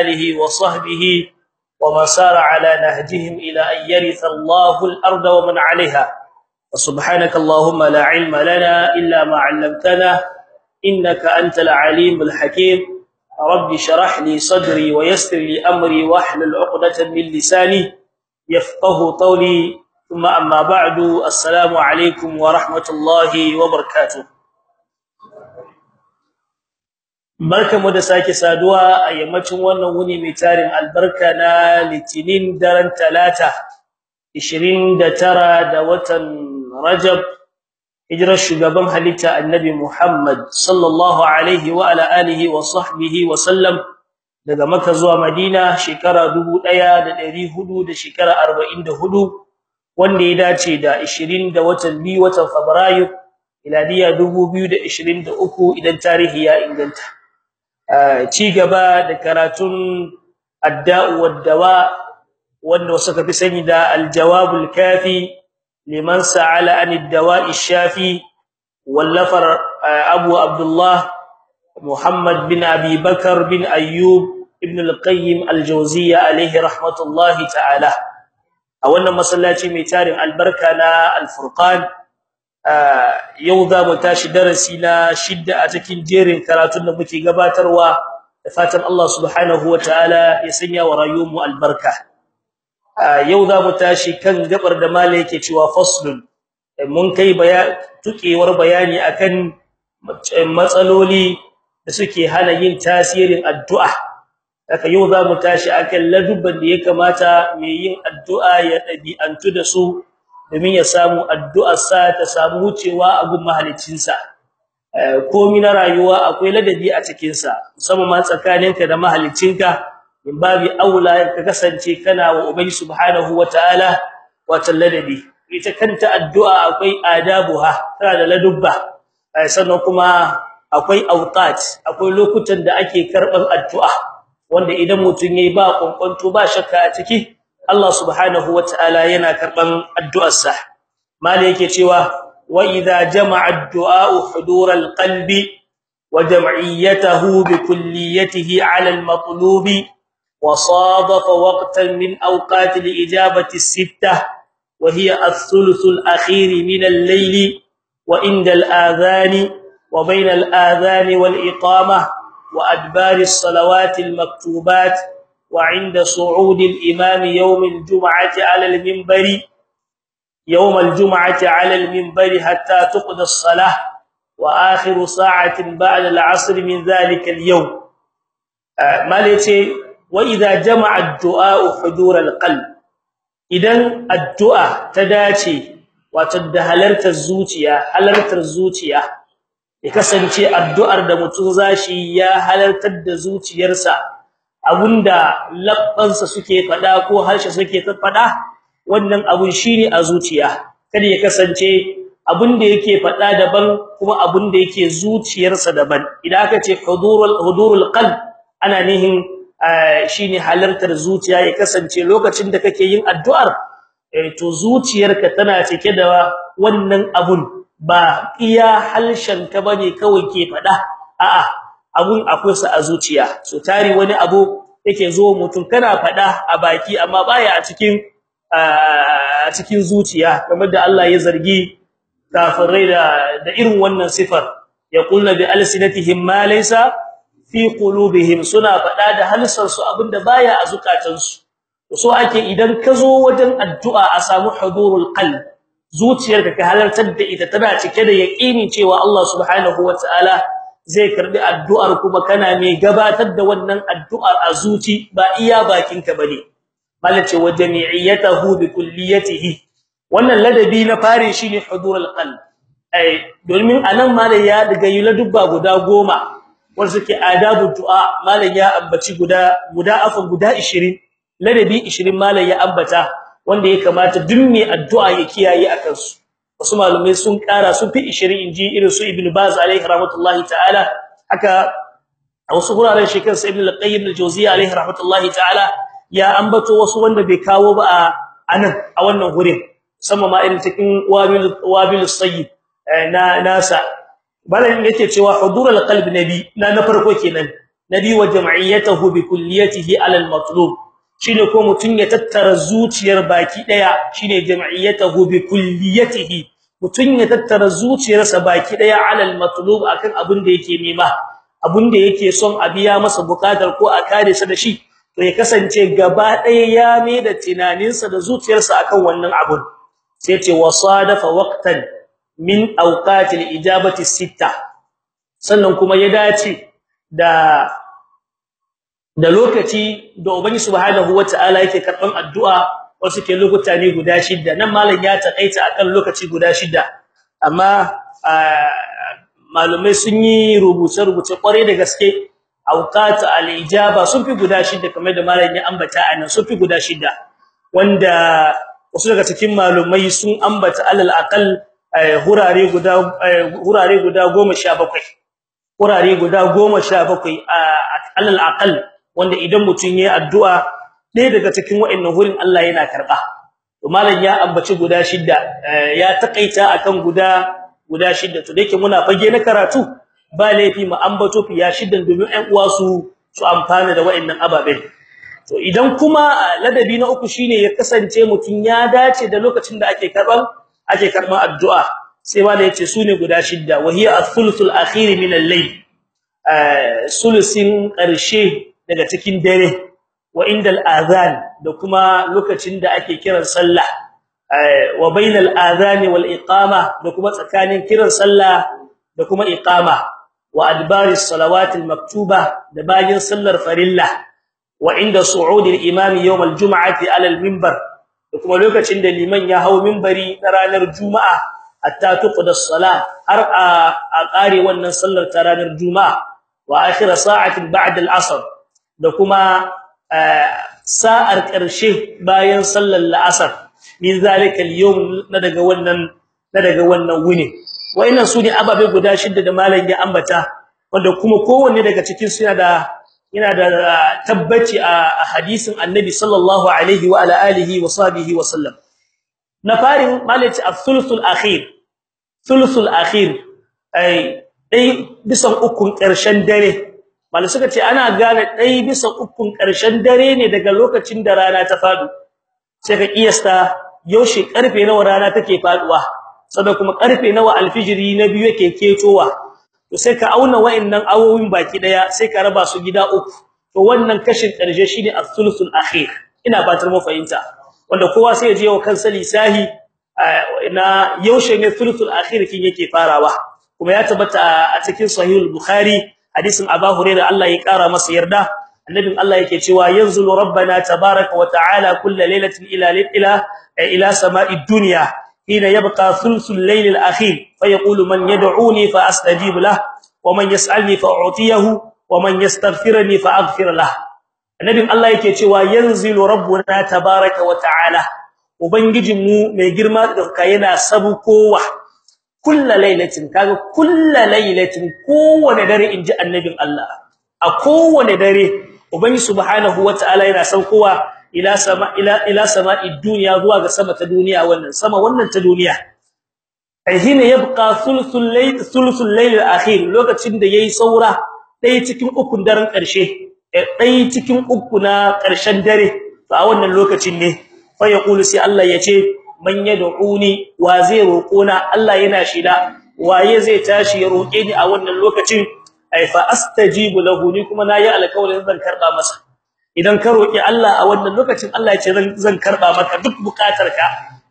آله وصحبه وما سار على نهجهم إلى أن يرث الله الأرض ومن عليها. وسبحانك اللهم لا علم لنا إلا ما علمتنا إنك أنت العليم الحكيم. رب شرح لي صدري ويسر لي أمري واحلل عقدة من لساني يفقه قولي. ثم أما بعد السلام عليكم ورحمة الله وبركاته. Barkamu da sake saduwa a yammacin wannan wuni mai tarin albarka na litinin daren talata 29 da watan rajab hijirar shugaban halitta annabi muhammad sallallahu alaihi wa ala alihi wa sahbihi wa sallam daga makka zuwa madina shekara 1400 da shekara 44 wanda ya dace da 20 da watan biyu watan fabrairu miladiya 2023 idan tarihi ya inganta. Ci gaba da karatun adda'u wad-dawa wanda suka fi sani da al-jawabul kafi liman sa'ala an ad-dawa'i shafi wallafar abu abdullah muhammad bin abi bakar bin ayyub ibn al-qayyim al-jawziyya alayhi rahmatullahi ta'ala a wannan masallaci mai tarin albarka na al-furqan yau za mu tashi darasi na shidda a cikin jerin karatun da muke gabatarwa da fatan Allah subhanahu wataala ya sanya wa rayuwarmu albarka. Yau za mu tashi kan gabar da malai yake cewa faslun. Mun kai tukewar bayani akan matsaloli da suke hana yin tasirin addu'a. Haka yau za mu tashi akan ladubban da ya kamata mai yin addu'a ya dabi'antu da su domin ya samu addu'ar sa ta samu wucewa a gun mahaliccinsa komai na rayuwa akwai ladabi a cikin sa musamman ma tsakaninka da mahaliccinka in babi aula ka kasance kana wa ubangi subhanahu wataala wata ladabi. Ita kanta addu'a akwai adabuha tana da ladubba. Sannan kuma akwai auqat akwai lokutan da ake karɓan addu'a wanda idan mutun yayi ba kwankwanto ba shakka a ciki Allah subhanahu wataala yana karban addu'arsa mali yake cewa wa idha jama'a ad-du'a hudur al-qalbi wa jam'iyyatahu bi kulliyatihi 'ala al-matlubi wa sadafa waqtan min awqat al-ijabati as-sittah wa hiya ath-thuluth al-akhir min al-layl wa inda al-adhan wa bayna al-adhan wal-iqamah wa adbar as-salawat al-maktubat وعند صعود الإمام يوم الجمعة على المنبر يوم الجمعة على المنبر حتى تقضى الصلاة وآخر ساعة بعد العصر من ذلك اليوم. مالتي وإذا جمع الدعاء حضور القلب. wato da halartar zuciya halartar zuciya ya kasance addu'ar da mutum zashi ya halartar da zuciyarsa abunda labbansa suke fada ko harshe suke fada wannan abun shine a zuciya. Kada ya kasance abunda yake fada daban kuma abunda yake zuciyarsa daban. Idan aka ce hudurul hudurul qalb ana nihin shine halartar zuciya ya kasance lokacin da kake yin addu'ar to zuciyarka tana cike da wannan abun. Ba iya halshen ka ba ne kawai ke fada a'a abun akwai sa a zuciya. So tari wani abu yake zo mutum kana fada a baki amma baya a cikin a cikin zuciya kamar da Allah ya zargi kafirai da da irin wannan sifar. Yaqulna bi alsinatihim ma laysa fi qulubihim suna fada da halsansu abin da baya a zukatansu. So ake idan ka zo wajen addu'a a samu hudurul qalb zuciyarka ka halartar da ita tana cike da yaqini cewa Allah subhanahu wataala zai karɓi addu'ar kuma kana mai gabatar da wannan addu'ar a zuci ba iya bakinka ba ne. Malace wa jami'iyatahu bi kulliyatihi. Wannan ladabi na fare shine hudurul qalb. Ai domin a nan malai ya daga yula dubba guda goma wanda suke adabu du'a. Malai ya ambaci guda guda afan guda 20 ladabi 20 malai ya ambata wanda ya kamata duk mai addu'a ya kiyaye akan su wasu malumai sun kara sun fi 20 inji irin su ibnu baz alaihi rahmatullahi ta'ala. Haka a wasu guraren shi kansa ibnu al-qayyim al-jawziyya alaihi rahmatullahi ta'ala ya ambato wasu wanda bai kawo ba a a nan a wannan gurin musamman ma irin cikin wabil wabil sayyid na nasa. Balan yake cewa hudurul qalb nabi na na farko kenan. Nabi wa jam'iyyatahu bi kulliyatihi ala al-matlub shine ko mutun ya tattara zuciyar baki ɗaya shine jam'iyyatahu bi kulliyatihi. Mutun ya tattara zuciyarsa baki ɗaya ala al-matlub akan abin da yake nema abin da yake son a biya masa buƙatar ko a kare sa da shi to ya kasance gaba ɗaya ya mai da tunaninsa da zuciyarsa akan wannan abun. Sai ce wasadafa waqtan min awqatil ijabati sitta. Sannan kuma ya dace da da lokaci da ubangi subhanahu wataala yake karɓan addu'a wasu ke lokuta ne guda shida nan malam ya takaita akan lokaci guda shida amma malumai sun yi rubuce rubuce kware da gaske. Awqat al-ijaba sun fi guda shida kamar da malam ya ambata a nan sun fi guda shida wanda wasu daga cikin malumai sun ambata alal aqal hurare guda hurare guda 17 hurare guda 17 alal aqal. Wanda idan mutun yayi addu'a ɗaya daga cikin wa'annan hurin Allah yana karɓa to malam ya ambaci guda shida ya takaita akan guda guda shida to dake muna fage na karatu ba laifi mu ambato fiya shidan domin ɗan uwa su su amfana da wa'annan ababen. To idan kuma ladabi na uku shine ya kasance mutun ya dace da lokacin da ake karɓan ake karɓan addu'a. Sai ma da ya ce su ne guda shidda. Wahiya ath-thuluthul akhir min al-layl. Sulusin ƙarshe daga cikin dare wa inda al-adhan da kuma lokacin da ake kiran sallah. Wa bainal adhan wal iqama da kuma tsakanin kiran sallah da kuma iqama. Wa adbaris salawatil maktuba da bayin sallar farilla. Wa inda su'udil imam yawm al-jum'ati 'ala al-minbar da kuma lokacin da liman ya hawo minbari na ranar juma'a hatta tuqda as-salah har a kare wannan sallar ta ranar juma'a. Wa akhir sa'atin ba'da al-'asr da kuma sa'ar ƙarshe bayan sallar al-'asr min zalika al-yawm na daga wannan na daga wannan wuni. Wayannan su ne ababe guda shida da malam ya ambata wanda kuma kowanne daga cikin su yana da yana da tabbaci a hadisin annabi sallallahu alaihi wa ala alihi wa sahbihi wa sallam. Na farin malaci al-thuluthul akhir. Thuluthul akhir ai dai bisan ukun ƙarshen dare. Malai suka ce ana gane dai bisan ukun ƙarshen dare ne daga lokacin da rana ta fadu sai ka kiyasta yaushe ƙarfe nawa rana take faɗuwa saboda kuma ƙarfe nawa alfijiri na biyu yake ketowa. To sai ka auna wa'annan awowin baki ɗaya sai ka raba su gida uku. To wannan kashin ƙarshe shine as-sulusul akhir. Ina fatar mu fahimta. Wanda kowa sai ya je wa kansa lisahi na yaushe ne sulusul akhir kin yake farawa. Kuma ya tabbata a cikin sahihul bukhari hadisin abu hurairah Allah ya kara masa yarda annabin Allah yake cewa yanzulu rabbana tabaaraka wa ta'ala kull lailatin ila ila ila sama'id dunya hina yabqa thuluthul layl al-akhir fayaqulu man yad'uni fa astajib lahu wa man yas'alni fa u'tiyahu wa man yastaghfirni fa aghfir lahu annabin Allah yake cewa yanzilu rabbuna tabaaraka wa ta'ala ubangijinmu mai girma da yana sabukowa kullu lailatin kaga kullu lailatin kowane dare inji annabin Allah. A kowane dare ubangi subhanahu wataala yana saukowa ila sama ila ila sama'i dunya zuwa ga sama ta duniya wannan sama wannan ta duniya. Ahina yabqa thuluthul layl thuluthul layl al-akhir lokacin da yayi saura dai cikin ukun daren ƙarshe dai cikin uku na ƙarshen dare to a wannan lokacin ne. Fa yaqulu sai Allah ya ce man yad'uni wa zai roƙona? Allah yana shida. Waye zai tashi ya roƙe ni a wannan lokacin? Ai fa astajibu lahu ni kuma na yi alƙawarin zan karɓa masa. Idan ka roƙi Allah a wannan lokacin Allah ya ce zan karɓa maka duk bukatarka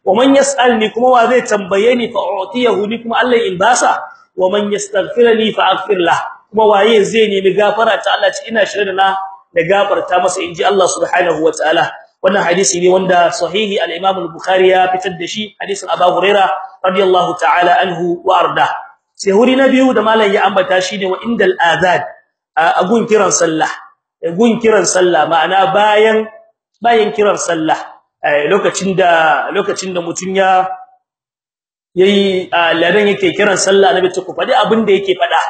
wa man yas'alni kuma wa zai tambaye ni? Fa u'tiyahu ni kuma Allah in basa wa man yastaghfirni fa aghfir lah. Kuma waye zai nemi gafara ta? Allah ce ina shirye da na da gafarta masa inji Allah subhanahu wataala wannan hadisi ne wanda sahihi al-Imam al-Bukhari ya fitar da shi hadisin Abu Huraira radiyallahu ta'ala anhu wa arda. Sai huri na biyu da malam ya ambata shine wa indal azan a gun kiran sallah gun kiran sallah ma'ana bayan bayan kiran sallah lokacin da lokacin da mutun ya yayi ladan yake kiran sallah nabi ce ku faɗi abin da yake fada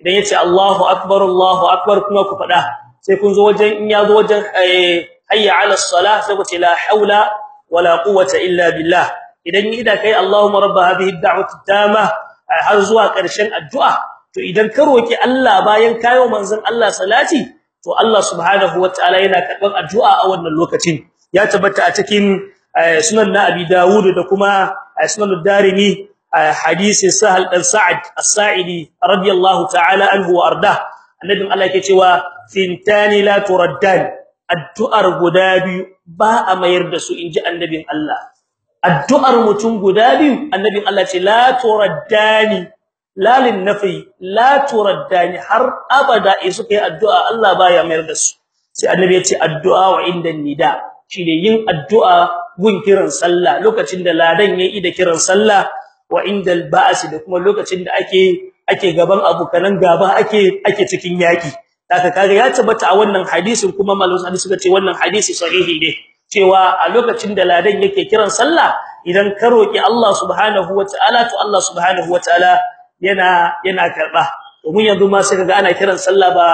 idan ya ce Allahu akbar Allahu akbar kuma ku fada sai kun zo wajen in ya zo wajen hayya ala salah sai ku la haula wala quwwata illa billah. Idan ida kai Allahumma rabb hadhihi ad-da'wati tamma har zuwa ƙarshen addu'a. To idan ka roki Allah bayan kayo manzon Allah salati to Allah subhanahu wataala yana karɓan addu'a a wannan lokacin. Ya tabbata a cikin sunan na Abi da kuma sunan Darimi hadisi Sahal dan Sa'ad As-Sa'idi radiyallahu ta'ala anhu wa arda. Annabin Allah yake cewa fintani la turaddan addu'ar guda biyu ba a mayar da su inji annabin Allah. Addu'ar mutum guda biyu annabin Allah ce la turaddani la lin nafi la turaddani har abada in suka yi addu'a Allah baya mayar da su. Sai annabi ya ce addu'a wa inda nida shine yin addu'a gun kiran sallah lokacin da ladan yayi da kiran sallah wa inda al-ba'si da kuma lokacin da ake ake gaban abukanan gaba ake ake cikin yaki haka kaga ya tabbata a wannan hadisin kuma malamin hadisi suka ce wannan hadisi sahihi ne. Cewa a lokacin da ladan yake kiran sallah idan ka roki Allah subhanahu wataala to Allah subhanahu wataala yana yana karɓa domin yanzu ma sai kaga ana kiran sallah ba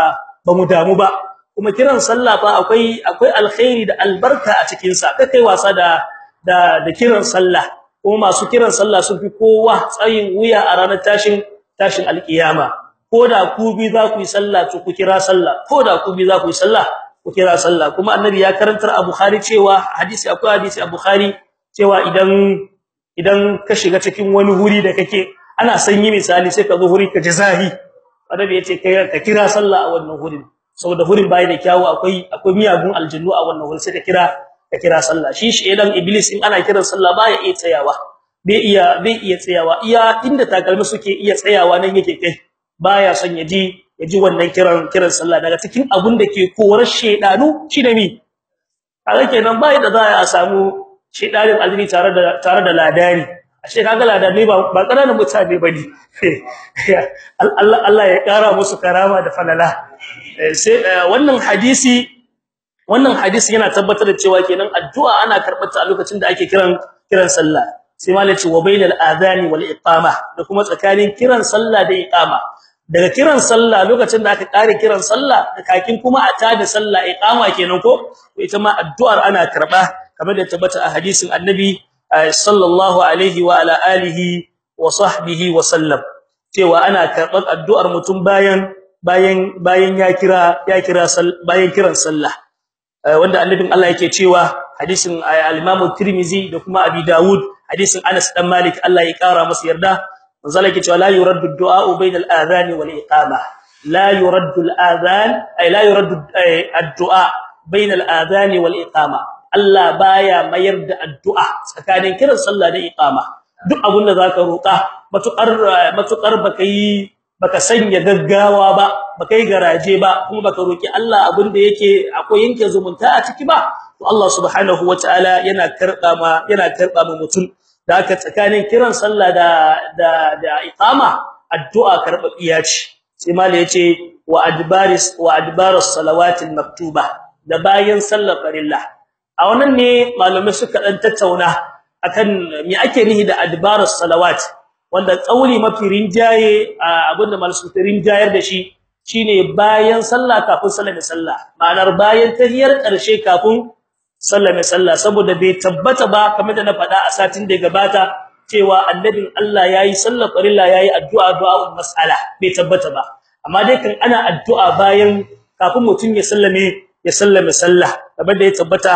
ba mu damu ba. Kuma kiran sallah fa akwai akwai alkhairi da albarka a cikin sa kai wasa da da da kiran sallah. Kuma masu kiran sallah sun fi kowa tsayin wuya a ranar tashin tashin alkiyama. Koda ku bi za ku yi sallah to ku kira sallah. Koda ku bi za ku yi sallah ku kira sallah. Kuma annabi ya karantar a bukhari cewa hadisi akwai hadisi a bukhari cewa idan idan ka shiga cikin wani wuri da kake ana sanyi misali sai ka zo wuri ka jazahi annabi ya ce kai ka kira sallah a wannan wurin. Saboda wurin bai da kyawu akwai akwai miyagun aljannu a wannan wurin sai ka kira ka kira sallah. Shi shedan iblis in ana kiran sallah baya iya tsayawa. Bai iya bai iya tsayawa. Iya inda takalmi suke iya tsayawa nan yake kai. Baya son ya ji ya ji wannan kiran kiran sallah. Daga cikin abun da ke korar shedanu shi da mi kaga kenan bai da za a samu shedanin aljini tare da tare da ladani. Ashe kaga ladani ba ba mutane ba ne Allah Allah ya kara musu karama da falala. Sai wannan hadisi wannan hadisi yana tabbatar da cewa kenan addu'a ana karbata a lokacin da ake kiran kiran sallah. Sai malaci wa bainal adhani wal iqama da kuma tsakanin kiran sallah da iqama. Daga kiran sallah lokacin da aka kare kiran sallah kakin kuma a tada sallah iqama kenan ko? Ita ma addu'ar ana karɓa kamar da tabbata a hadisin annabi sallallahu alaihi wa ala alihi wa sahbihi wa sallam. Cewa ana karɓan addu'ar mutum bayan bayan bayan ya kira ya kira bayan kiran sallah. Wanda annabin Allah yake cewa hadisin al-Imam Tirmidhi da kuma Abi Dawud hadisin Anas dan Malik Allah ya kara masa yarda manzo yake cewa la yuraddu ad-du'a bayna al-adhan wal iqama. La yuraddu al-adhan ay la yuraddu ad-du'a bayna al-adhan wal iqama. Allah baya mayar da addu'a tsakanin kiran sallah da iqama. Duk abun da zaka roka matuƙar matuƙar baka yi baka sanya gaggawa ba baka yi garaje ba kuma baka roki Allah abin da yake akwai yanke zumunta a ciki ba to Allah subhanahu wataala yana karɓa ma yana karɓa ma mutum haka tsakanin kiran sallah da da da iqama addu'a karbabiya ce. Sai malai ya ce wa adbaris wa adbaras salawatil maktuba da bayan sallar farilla. A wannan ne malamai suka dan tattauna akan me ake nihi da adbaras salawat wanda tsauri mafi rinjaye abin da malamin rinjayar da shi shine bayan sallah kafin sallame sallah. Ma'anar bayan tahiyar ƙarshe kafin sallame sallah saboda bai tabbata ba kamar da na faɗa a satin da gabata cewa annabin Allah yayi sallar farilla yayi addu'a du'a mas'ala bai tabbata ba. Amma dai kan ana addu'a bayan kafin mutun ya sallame ya sallame sallah. Kamar da ya tabbata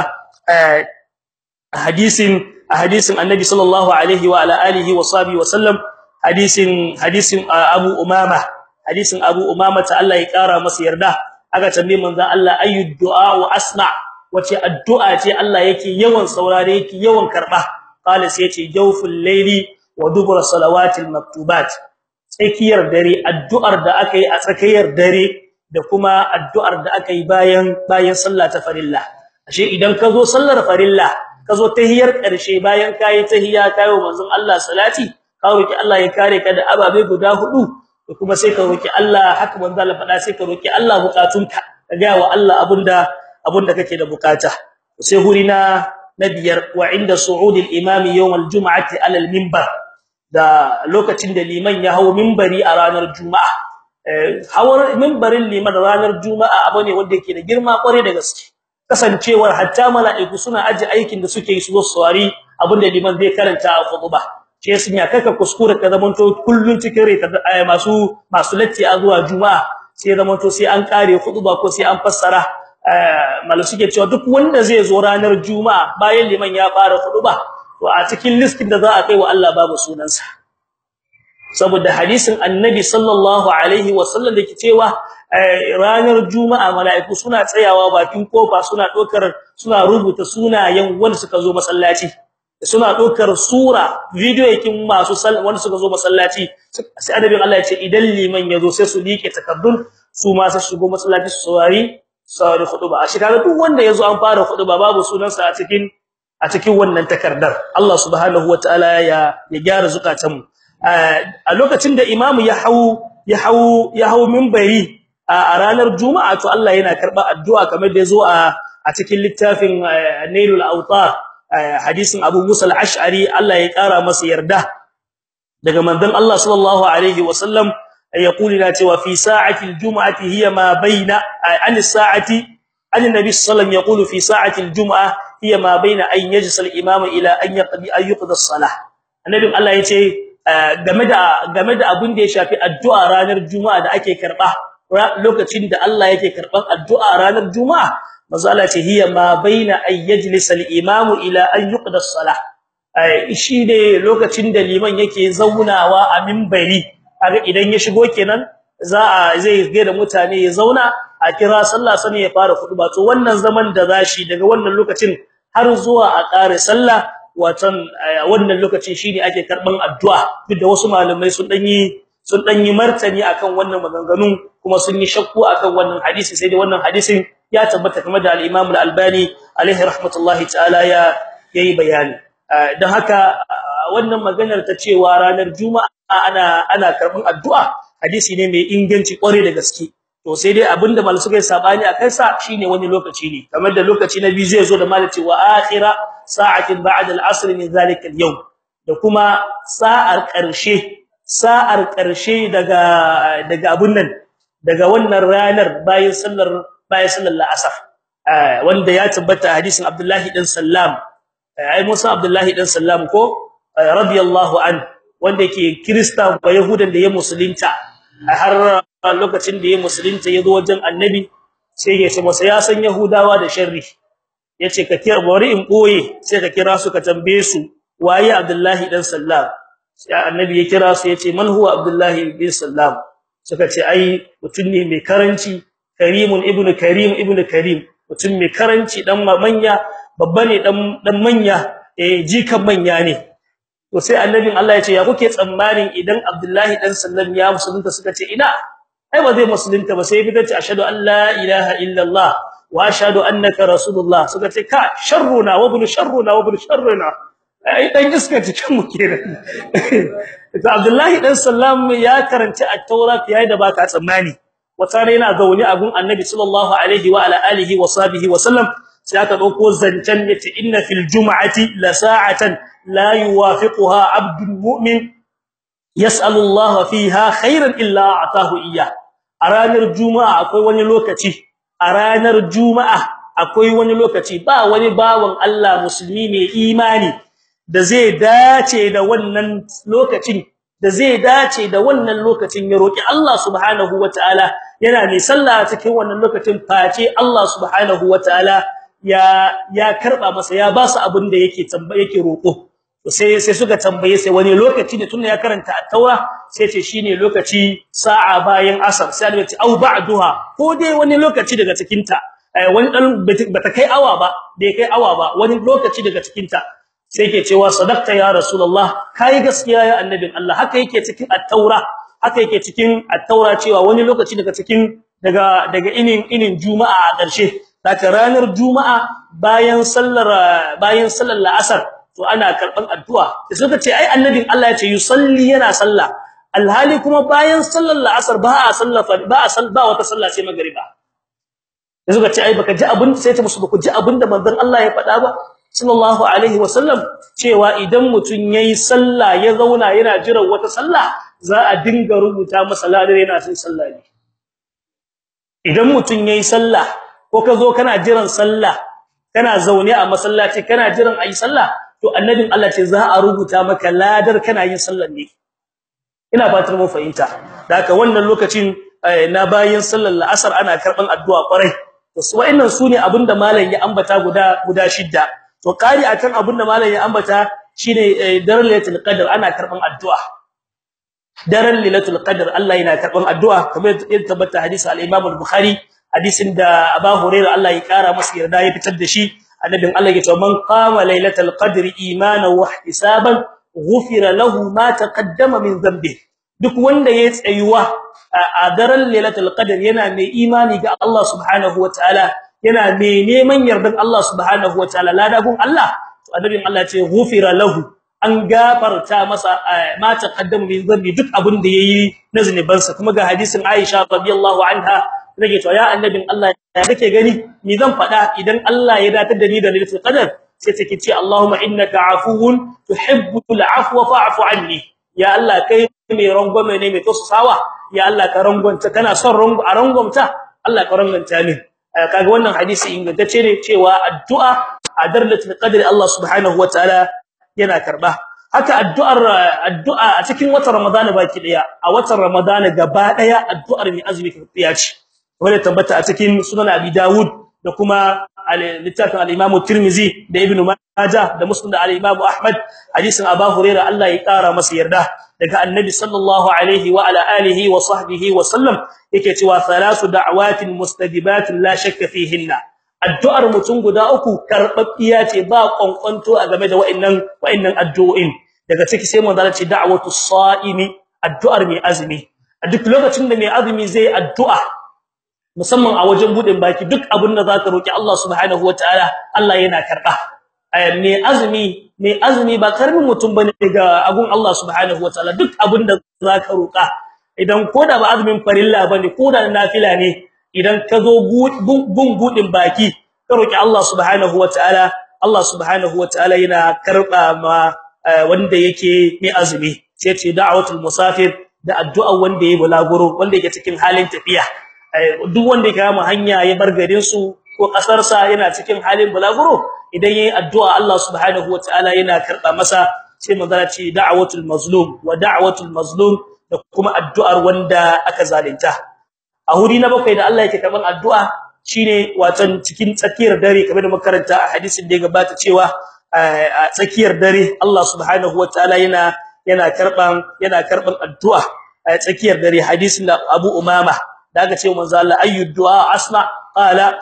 hadisin hadisin annabi sallallahu alaihi wa ala alihi wa sahbihi wa sallam hadisin hadisin abu umama hadisin abu umama ta Allah ya kara masa yarda. Aka tambaye manzon Allah ayyud du'a wa asma? Wace addu'a ce Allah yake yawan saurare yake yawan karɓa qala sai ya ce jawful layli wa dubur salawatil maktubat. Tsakiyar dare addu'ar da aka yi a tsakiyar dare da kuma addu'ar da aka yi bayan bayan sallah ta farilla. Ashe idan ka zo sallar farilla ka zo tahiyar ƙarshe bayan kai tahiya kayo manzon Allah salati ka roki Allah ya kare ka da ababe guda huɗu kuma sai ka roki Allah haka manzon Allah faɗa sai ka roki Allah bukatunka ka ga wa Allah abunda abunda kake da buƙata. Sai huri na na biyar wa inda su'udil imam yawm al-jum'ati ala al-minbar da lokacin da liman ya hawo minbari a ranar juma'a. Hawar minbarin liman ranar juma'a abu ne wanda yake da girma kware da gaske. Kasancewar hatta mala'iku suna aje aikin da suke yi su zo sawari abin da liman zai karanta a khutba. Ce sun ya kaka kuskure ka zamanto kullun cikin rai masu masu latti a zuwa juma'a. Sai zamanto sai an kare khutba ko sai an fassara. Malu suke cewa duk wanda zai zo ranar juma'a bayan liman ya fara khutba to a cikin listin da za a kai wa Allah babu sunansa. Saboda hadisin annabi sallallahu alaihi wasallam da ke cewa ranar juma'a mala'iku suna tsayawa bakin ƙofa suna dokar suna rubuta sunayen wanda suka zo masallaci. Suna dokar sura video yaƙin masu wanda suka zo masallaci. Sai adabin Allah ya ce idan liman ya zo sai su liƙe takaddun su ma sai shigo masallaci su saurari saurari khutba a shekara duk wanda ya zo an fara khutba babu sunansa a cikin a cikin wannan takardar. Allah subhanahu wataala ya ya gyara zukatanmu. A lokacin da imamu ya hau ya hau ya hau minbari a ranar juma'a to Allah yana karɓa addu'a kamar da ya zo a a cikin littafin Nailul Awtar hadisin Abu Musa al-Ash'ari. Allah ya kara masa yarda. Daga manzon Allah sallallahu alaihi wasallam yaqulu la cewa fi sa'ati al-jum'ati hiya ma baina an as-sa'ati an nabi sallallahu yaqulu fi sa'ati al-jum'a hiya ma baina an yajlisa al-imam ila an yaqdi an yuqda as-salah annabi Allah yace game da game da abin da ya shafi addu'a ranar juma'a da ake karba lokacin da Allah yake karban addu'a ranar juma'a mazala ce hiya ma baina ay yajlis al-imam ila an yuqda as-salah shi ne lokacin da liman yake zaunawa a minbari kaga idan ya shigo kenan za a zai ga da mutane ya zauna a kira sallah sani ya fara khutba. To wannan zaman da zashi daga wannan lokacin har zuwa a ƙare sallah watan wannan lokacin shine ake karɓan addu'a. Duk da wasu malamai sun danyi sun danyi martani akan wannan maganganun kuma sun yi shakku akan wannan hadisi sai dai wannan hadisin ya tabbata kamar da al-Imam al-Albani alaihi rahmatullahi ta'ala ya yayi bayani. Dan haka wannan maganar ta cewa ranar juma'a ana ana karɓan addu'a hadisi ne mai inganci kware da gaske. To sai dai abin da mal suka yi saɓani akai sa shine wani lokaci ne. Kamar da lokaci na biyu zai zo da malaci wa akhira sa'atin ba'da al-asr min zalika al-yawm. Da kuma sa'ar ƙarshe sa'ar ƙarshe daga daga abun nan daga wannan ranar bayan sallar bayan sallar la'asar. Wanda ya tabbata hadisin Abdullahi dan Sallam ai Musa Abdullahi dan Sallam ko? Radiyallahu an wanda yake Kirista ba Yahudan da ya musulunta. Har lokacin da ya musulunta ya zo wajen Annabi sai ya ce masa ya san Yahudawa da sharri. Yace ka kira bari in ɓoye sai ka kira su ka tambaye su waye Abdullahi dan Sallam? Sai Annabi ya kira su ya ce man huwa Abdullahi bin Sallam? Suka ce ai mutun ne mai karanci karimun ibnu karim ibnu karim. Mutum mai karanci dan manya babba ne dan dan manya eh jikan manya ne. To sai annabin Allah ya ce ya kuke tsammanin idan Abdullahi dan sallam ya musulunta suka ce ina ai ba zai musulunta ba sai fitar ce ashhadu an la ilaha illa Allah wa ashhadu annaka rasulullah. Suka ce ka sharruna wa ibn sharruna wa ibn sharruna. Ai dan iska cikin mu kenan. To Abdullahi dan sallam ya karanci at-taurat yayin da baka tsammani. Wata ne yana zaune a gun annabi sallallahu alaihi wa ala alihi wa sahbihi wa sallam. Sai aka ɗauko zancan ya ce inna fil jum'ati la sa'atan la yuwafiquha 'abdun mu'min yas'alu Allah fiha khairan illa atahu iyyah a ranar juma'a akwai wani lokaci a ranar juma'a akwai wani lokaci ba wani bawan Allah musulmi mai imani da zai dace da wannan lokacin da zai dace da wannan lokacin ya roki Allah subhanahu wataala yana mai sallah cikin wannan lokacin face Allah subhanahu wataala ya ya karɓa masa ya ba su abin da yake tambaye yake roko sai sai suka tambaye sai wani lokaci ne tunda ya karanta at-taura sai ce shine lokaci sa'a bayan asar sai ya ce au ba'duha. Ko dai wani lokaci daga cikin ta wani dan bata kai awa ba bai kai awa ba wani lokaci daga cikin ta sai yake cewa sadaqta ya rasulullah kai gaskiya ya annabin Allah. Haka yake cikin at-taura haka yake cikin at-taura cewa wani lokaci daga cikin daga daga inin inin juma'a a ƙarshe. Daga ranar juma'a bayan sallar bayan sallar la'asar to ana karɓan addu'a. Sai suka ce ai annabin Allah ya ce yusalli yana sallah. Alhali kuma bayan sallar la'asar ba a sallar ba a sal ba wata sallah sai magriba sai suka ce ai baka ji abin sai ta musu ku ji abin da manzon Allah ya faɗa ba sallallahu alaihi wasallam cewa idan mutun yayi sallah ya zauna yana jiran wata sallah za a dinga rubuta masa ladar yana cin sallah ne. Idan mutun yayi sallah ko ka zo kana jiran sallah kana zaune a masallaci kana jiran ayi sallah to annabin Allah ce za a rubuta maka ladar kana yin sallar ne. Ina fatar mu fahimta. Da haka wannan lokacin na bayan sallar la'asar ana karɓan addu'a ƙwarai to su wa'annan su ne abin da malam ya ambata guda guda shidda. To kari akan abin da malam ya ambata shine daren lailatul qadr ana karɓan addu'a. Daren lailatul qadr Allah yana karɓan addu'a kamar yadda tabbata hadisi al-Imam al-Bukhari hadisin da Abu Hurairah Allah ya kara masa yarda ya fitar da shi annabin Allah ya ce man qama lailatul qadr imanan wa ihtisaban ghufira lahu ma taqaddama min dhanbi. Duk wanda ya tsayuwa a daren lailatul qadr yana mai imani ga Allah subhanahu wataala yana mai neman yardan Allah subhanahu wataala ladabun Allah to annabin Allah ya ce ghufira lahu. An gafarta masa ma taqaddama min dhanbi duk abin da yayi na zinubansa kuma ga hadisin Aisha radiyallahu anha nake to ya annabin Allah ya kake gani? Ni zan fada idan Allah ya datar da ni da lailatul qadr? Sai take ce Allahumma innaka afuwun tuhibbul afwa fa'fu anni. Ya Allah kai mai rangwame ne mai tausasawa. Ya Allah ka rangwanta kana son rango a rangwamta. Allah ka rangwanta min. Kaga wannan hadisi ingantacce ne cewa addu'a a darlatul qadr Allah subhanahu wataala yana karɓa haka addu'ar addu'a a cikin watan Ramadan baki ɗaya a watan Ramadan gaba ɗaya addu'ar mai azumi kafiya ce. Wanda tabbata a cikin sunan Abi Dawud da kuma littafin al-Imam Tirmidhi da Ibn Majah da Muslim da al-Imam Ahmad hadisin Abu Hurairah Allah ya kara masa yarda. Daga Annabi sallallahu alaihi wa ala alihi wa sahbihi wa sallam yake cewa thalasu da'awatin mustajibatin la shakka fihinna. Addu'ar mutum guda uku karbabbiya ce ba kwankwanto a game da wa'annan wa'annan addu'o'in. Daga ciki sai mun zalace da'watu sa'imi addu'ar mai azumi. A duk lokacin da mai azumi zai addu'a musamman a wajen budin baki duk abin da zaka roki Allah subhanahu wataala Allah yana karɓa mai azumi mai azumi ba karbin mutum ba ne ga agun Allah subhanahu wataala duk abin da zaka roka idan koda ba azumin farilla ba ne koda nafila ne idan ka zo gun budin baki ka roki Allah subhanahu wataala Allah subhanahu wataala yana karɓa ma wanda yake mai azumi. Sai ce da'watul musafir da addu'a wanda yake bulaguro wanda yake cikin halin tafiya. Duk wanda ya kama hanya ya bar garin su ko ƙasar sa yana cikin halin bulaguro idan yayin addu'a Allah subhanahu wataala yana karɓa masa sai manzara ce da'watul mazlum wa da'watul mazlum da kuma addu'ar wanda aka zalunta. A huri na bakwai da Allah yake karɓan addu'a shine watan cikin tsakiyar dare kamar da makaranta a hadisin da ya gabata cewa a tsakiyar dare Allah subhanahu wataala yana yana karɓan yana karɓan addu'a a tsakiyar dare. Hadisin da Abu Umama da ce manzo Allah ayyud du'a asma? Qala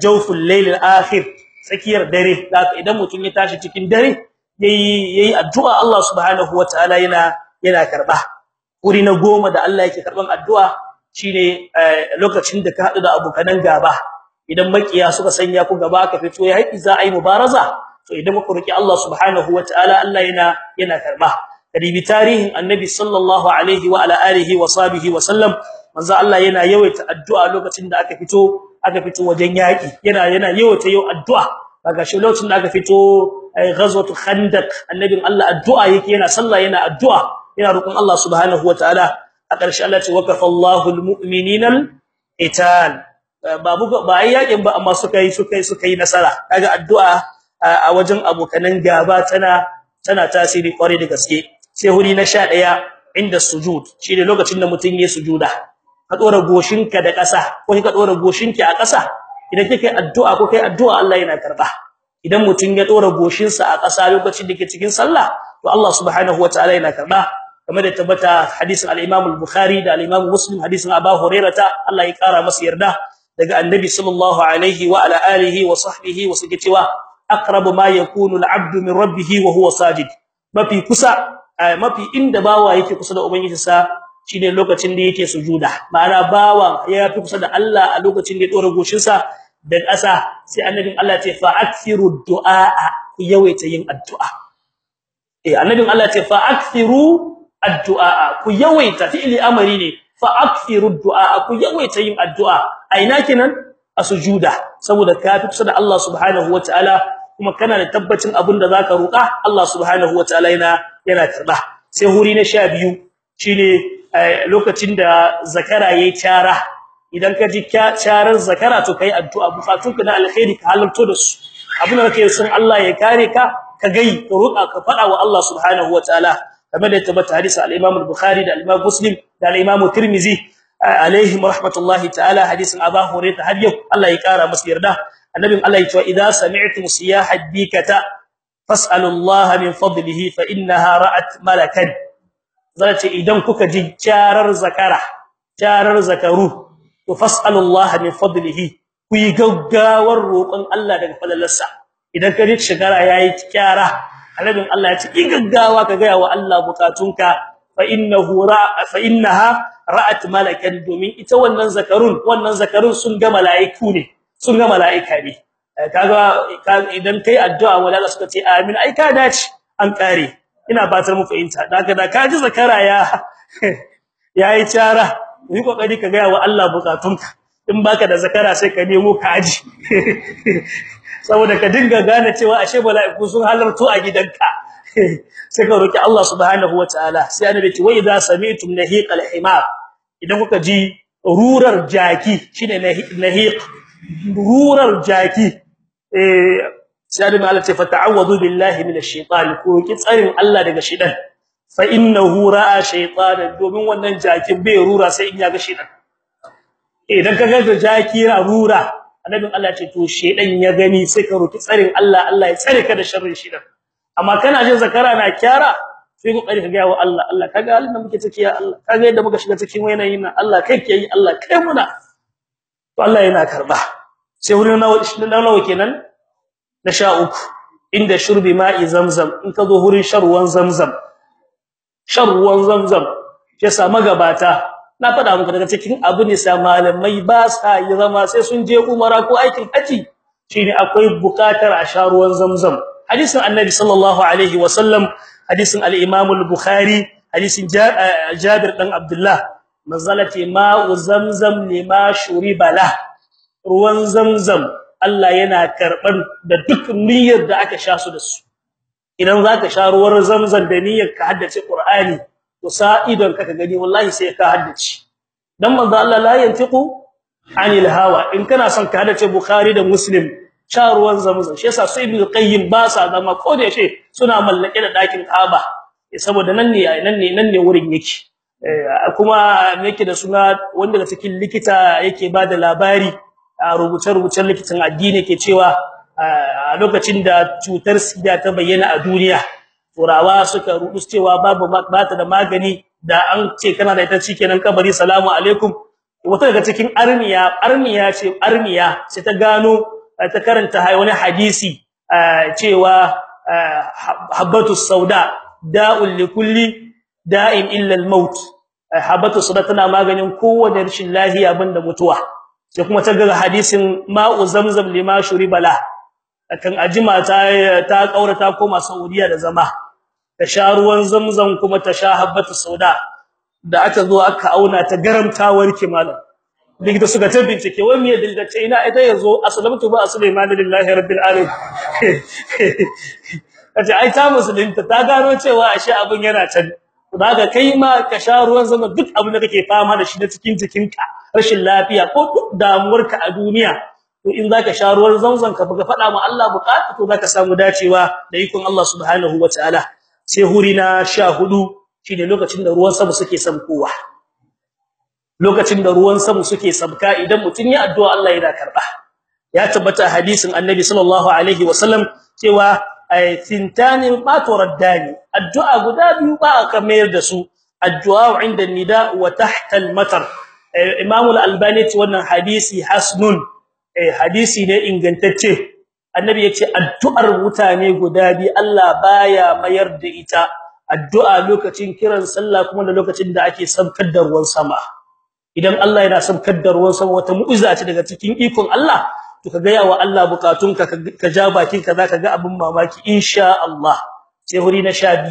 jawful layl al-akhir tsakiyar dare. Idan mutum ya tashi cikin dare yayi yayi addu'a Allah subhanahu wataala yana yana karɓa wuri na goma da Allah yake karɓan addu'a shine lokacin da ka hadu da abokanan gaba. Idan makiya suka sanya ku gaba ka fito ya haƙi za a yi mubaraza? To idan muka roki Allah subhanahu wataala Allah yana yana karɓa kadibi tarihin annabi sallallahu alaihi wa ala alihi wa sahbihi wa sallam. Manzo Allah yana yawaita addu'a lokacin da aka fito aka fito wajen yaki yana yana yawaita yau addu'a. Daga shi lokacin da aka fito ghazwatu khandaq annabin Allah addu'a yake yana sallah yana addu'a. Yana roƙon Allah subhanahu wataala a ƙarshe Allah ce waqafa Allahu almu'minina ital babu ba ai yaƙin ba amma suka yi suka yi suka yi nasara. Kaga addu'a a wajen abokanan gaba tana tana tasiri kware da gaske. Sai huri na 11 inda sujud. Shine lokacin da mutun yayin sujuda. Ka dora goshinka da ƙasa ko ka dora goshinki a ƙasa idan kike addu'a ko kai addu'a Allah yana karɓa idan mutun ya dora goshinsa a ƙasa lokacin da yake cikin sallah to Allah subhanahu wataala yana karɓa kamar da tabbata hadisin al-Imam al-Bukhari da al-Imam Muslim hadisin Abu Hurairah Allah ya kara masa yarda. Daga annabi sallallahu alaihi wa ala alihi wa sahbihi wa sallama aqrabu ma yakunu al-'abdu min rabbih wa huwa sajid. Mafi kusa mafi inda bawa yake kusa da ubangijinsa shine lokacin da yake sujuda. Ma'ana bawa ya fi kusa da Allah a lokacin da ya dora goshinsa da ƙasa. Sai annabin Allah ce fa akthiru du'a ku yawaita yin addu'a. Eh annabin Allah ce fa akthiru addu'a ku yawaita fi'li amri ne. Fa akthiru du'a ku yawaita yin addu'a. Aina kenan? A sujuda. Saboda ka fi kusa da Allah subhanahu wataala kuma kana da tabbacin abin da zaka roka Allah subhanahu wataala yana yana karɓa sai huri na 12 shine lokacin da zakara yayi cara idan ka ji charar zakara to kai addu'a. Bukatunka na alkhairi ka halarto da su. Abin da kake son Allah ya kare ka ka gai ka roƙa ka fada wa Allah subhanahu wataala kamar da tabbata hadisi al-Imam al-Bukhari da al-Imam Muslim da al-Imam Tirmidhi alaihim rahmatullahi ta'ala hadisin Abu Hurairah har yau Allah ya kara masa yarda. Annabin Allah ya ce idza sami'tum siyahat bikata fas'alullaha min fadlihi fa innaha ra'at malakan. Zace idan kuka ji charar zakara charar zakaru to fas'alullaha min fadlihi ku yi gaggawar roƙon Allah daga falalarsa. Idan ka ji shigara yayi kyara annabin Allah ya ce in gaggawa ka ga wa Allah bukatunka fa innahu ra'a fa innaha ra'at malakan. Domin ita wannan zakarun wannan zakarun sun ga mala'iku ne sun ga mala'ika ne. Kaga idan kai addu'a wala suka ce amin. Ai ka dace an kare ina batar mu fahimta. Daga da ka ji zakara ya yayi cara yi ƙoƙari ka ga wa Allah bukatunka in baka da zakara sai ka nemo kaji saboda ka dinga gane cewa ashe mala'iku sun halarto a gidanka. Sai ka roki Allah subhanahu wataala sai annabi ce wa idza sami'tum nahiqal himar idan kuka ji rurar jaki shine nahiq. Rurar jaki eh sai annabi Allah ce fata'awwadu billahi minash shaitani. Ko ki tsarin Allah daga shidan fa innahu ra'a shaytanan domin wannan jakin bai rura sai in ya ga shidan idan ka ga jaki rura annabin Allah ce to shedan ya gani sai ka roki tsarin Allah Allah ya tsare ka da sharrin shedan amma kana jin zakara na kyara sai ku kare ka ga Allah Allah kaga halin da muke ciki Allah kaga yadda muka shiga cikin wayayin nan Allah kai ke yi Allah kai muna. To Allah yana karɓa sai wurin nawa nawa kenan? Na sha uku inda shurbi ma'i zamzam in ka zo wurin sharwan zamzam. Sharwan zamzam ya sa magabata na faɗa muku daga cikin abu ne sa malamai ba sa yi zama sai sun je umara ko aikin haji shine akwai buƙatar a sha ruwan zamzam. Hadisin annabi sallallahu alaihi wasallam hadisin al-imam al-bukhari hadisin jabir dan abdullah manzalati ma'u zamzam lima shuribala. Ruwan zamzam Allah yana karɓan da duk niyyar da aka sha su da su. Idan zaka sha ruwan zamzam da niyyar ka haddace qur'ani to sa'idan ka gani wallahi sai ka haddace. Dan manzo Allah la yantiqu anil hawa. In kana son ka haddace bukhari da muslim sha ruwan zamzam shi yasa su ibnu qayyim ba sa zama ko da ya ce suna mallake da ɗakin kaaba. Saboda nan ne nan ne nan ne wurin yake. Kuma yake da suna wanda daga cikin likita yake ba da labari rubuce-rubucen likitan addini ke cewa a lokacin da cutar sida ta bayyana a duniya turawa suka rubu cewa babu bata da magani da an ce kana da ita shikenan kabari salamu alaikum. Wata daga cikin armiya armiya ce armiya sai ta gano ta karanta wani hadisi cewa habatu sauda da'ul likulli da'in illa al-maut. Habatu sauda tana maganin kowace rashin lafiya banda mutuwa. Sai kuma ta ga hadisin ma'u zamzam lima shuribala kan ajima ta ta kaurata koma saudiya da zama. Ta sha ruwan zamzam kuma ta sha habbatu sauda. Da aka zo aka auna ta garamta warke malam. Likita suka ta bincike wai me dalilin? Ce ina ita ya zo aslamtu ba sulaiman lillahi rabbil alamin. Kace ai ta musulunta ta gano cewa ashe abun yana can. Daga kai ma ka sha ruwan zama duk abin da kake fama da shi na cikin jikinka rashin lafiya ko damuwarka a duniya. To in zaka sha ruwan zamzam ka buga fada ma Allah buƙata to zaka samu dacewa da ikon Allah subhanahu wataala sai huri na 14 shine lokacin da ruwan sama suke samkowa lokacin da ruwan sama suke sabka idan mutun ya addu'a Allah yana karɓa ya tabbata hadisin annabi sallallahu alaihi wasallam cewa ay tintani ma turaddani addu'a guda biyu ba ka mayar da su. Addu'a inda nida wa tahta al-matar imam al-albani ce wannan hadisi hasnun. Hadisi ne ingantacce. Annabi ya ce addu'ar mutane guda biyu Allah baya mayar da ita. Addu'a lokacin kiran sallah kuma da lokacin da ake sabkar da ruwan sama. Idan Allah yana sabkar da ruwan sama wata mu'jiza ce daga cikin ikon Allah. To ka ga yawa Allah bukatunka ka ja bakinka zaka ga abin mamaki. Insha Allah sai huri na 15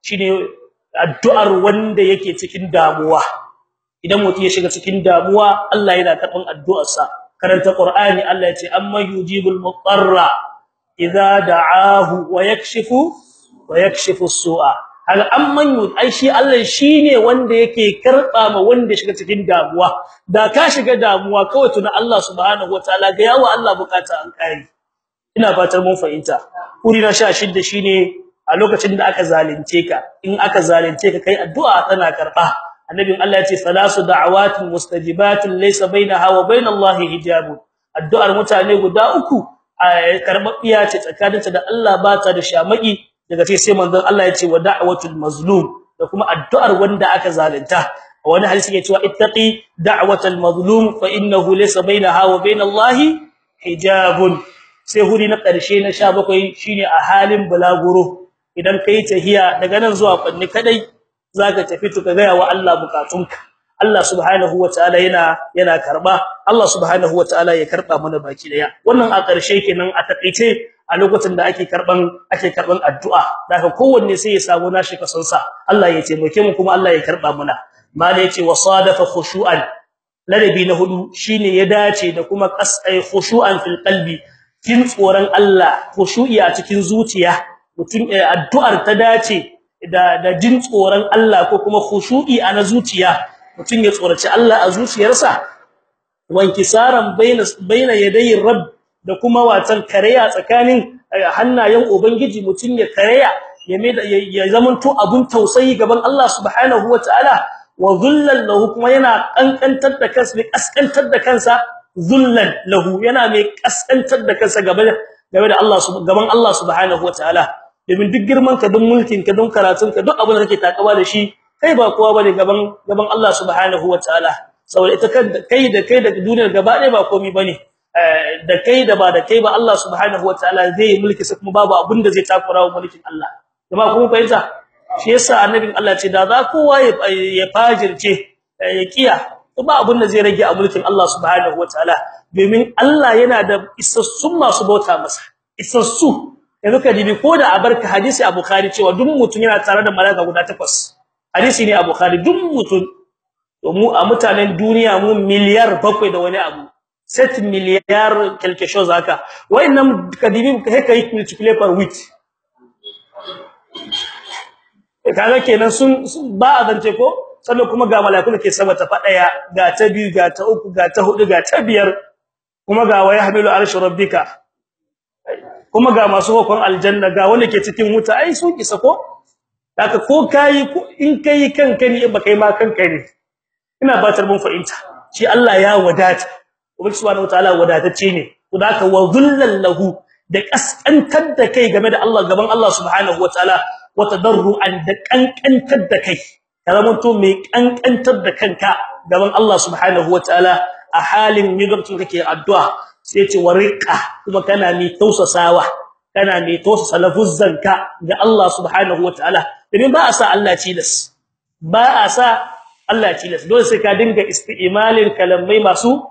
shine addu'ar wanda yake cikin damuwa. Idan mutum ya shiga cikin damuwa Allah yana karɓan addu'arsa. Karanta Qur'ani Allah ya ce amma yujibul mutarra idza da'ahu wa yakshifu wa yakshifu as-su'a hal amman yud ai shi Allah shine wanda yake karɓa ma wanda shiga cikin damuwa. Da ka shiga damuwa kawai tuna Allah subhanahu wataala ga yawa Allah buƙata an kai ina fatar mun fahimta. Kuri na 16 shine a lokacin da aka zalunce ka in aka zalunce ka kai addu'a tana karɓa annabin Allah ya ce salasu da'awatin mustajibatin laysa bainaha wa bainallahi hijabun. Addu'ar mutane guda uku karbabbiya ce tsakaninta da Allah ba ta da shamaki. Daga sai sai manzon Allah ya ce wa da'watul mazlum da kuma addu'ar wanda aka zalunta. Wani hadisi yake cewa ittaqi da'watal mazlum fa innahu laysa bainaha wa bainallahi hijabun. Sai huri na ƙarshe na 17 shine a halin bulaguro. Idan kai tahiya daga nan zuwa kwanni kadai zaka tafi to ka ga wa Allah bukatunka. Allah subhanahu wataala yana yana karɓa Allah subhanahu wataala ya karɓa mana baki ɗaya wannan a ƙarshe kenan a takeice a lokacin da ake karɓan ake karɓan addu'a. Daga kowanne sai ya samu nashi kasansa Allah ya taimake mu kuma Allah ya karɓa muna. Mala ya ce wasadafa khushu'an. Ladabi na huɗu shine ya dace da kuma qasai khushu'an fil qalbi. Kin tsoron Allah khushu'i a cikin zuciya. Mutum addu'ar ta dace da da jin tsoron Allah ko kuma khushu'i a na zuciya. Mutum ya tsoraci Allah a zuciyarsa. Wankisaran baina baina yadayin rabb da kuma watan kareya tsakanin hannayen ubangiji mutum ya kareya ya zamanto abun tausayi gaban Allah subhanahu wataala wa dhullan lahu kuma yana kankantar da kansa kaskantar da kansa dhullan lahu yana mai kaskantar da kansa gaban game Allah gaban Allah subhanahu wataala domin duk girman ka duk mulkin ka duk karatun ka duk abin da kake takawa da shi kai ba kowa ba ne gaban gaban Allah subhanahu wataala saboda ita kai da kai da duniyar gaba ɗaya ba komai ba ne. Da kai da ba da kai ba Allah subhanahu wataala zai mulki sai kuma babu abin da zai takura wa mulkin Allah. Kuma kuma fahimta? Shi yasa annabin Allah ce da za kowa ya fajirce ya kiya ba abin da zai rage a mulkin Allah subhanahu wataala domin Allah yana da isassun masu bauta masa isassu. Yanzu ka dibi ko da abarka hadisi a bukhari cewa duk mutum yana tare da malaka guda takwas. Hadisi ne a bukhari duk mutum. Mu a mutanen duniya mu miliyar bakwai da wani abu. Set miliyar quelque chose haka. Wayannan ka dibi kai kai multiply per week kaga kenan sun ba a zance ko? Sannan kuma ga malaiku ke sama ta fadaya ga ta biyu ga ta uku ga ta huɗu ga ta biyar. Kuma ga waya hamilu arshi rabbika. Kuma ga masu hukun aljanna ga wanda ke cikin wuta ai su kisa ko? Haka ko kai in kai kanka ne ba kai ma kanka ne. Ina batar mun fahimta. Shi Allah ya wadata. Ubangi subhanahu wataala wadatacce ne. Kuma haka wa dhullallahu da kaskantar da kai game da Allah gaban Allah subhanahu wataala wa tadarruan da kankantar da kai. Kalamanto mai kankantar da kanka gaban Allah subhanahu wataala a halin yadda kake addu'a sai ce warqa kuma kana mai tausasawa kana mai tausasa lafuzzanka ga Allah subhanahu wataala idan ba a sa Allah cilas ba a sa Allah cilas dole sai ka dinga isti'malin kalamai masu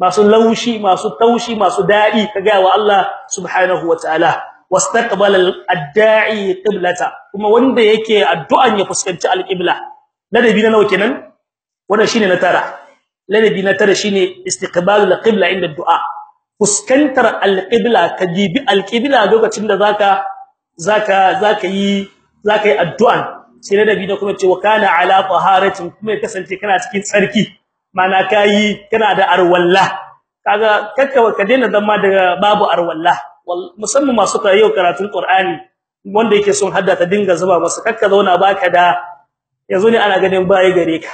masu laushi masu taushi masu daɗi kaga wa Allah subhanahu wataala wastaqbala ad-da'i qiblata. Kuma wanda yake addu'an ya fuskanci al-qibla. Ladabi na nawa kenan? Wannan shine na tara. Ladabi na tara shine istiqbalu al-qibla inda du'a. Fuskantar al-qibla ka jibi al-qibla lokacin da zaka zaka zaka yi zaka yi addu'an. Sai ladabi na kuma cewa kana ala taharatin kuma ya kasance kana cikin tsarki. Mana kai kana da arwalla kaga kakka ka daina zama da babu arwalla musamman masu yau karatun Qur'ani wanda yake son hadda ta dinga zuba masa kakka zauna baka da yanzu ne ana ganin baye gare ka.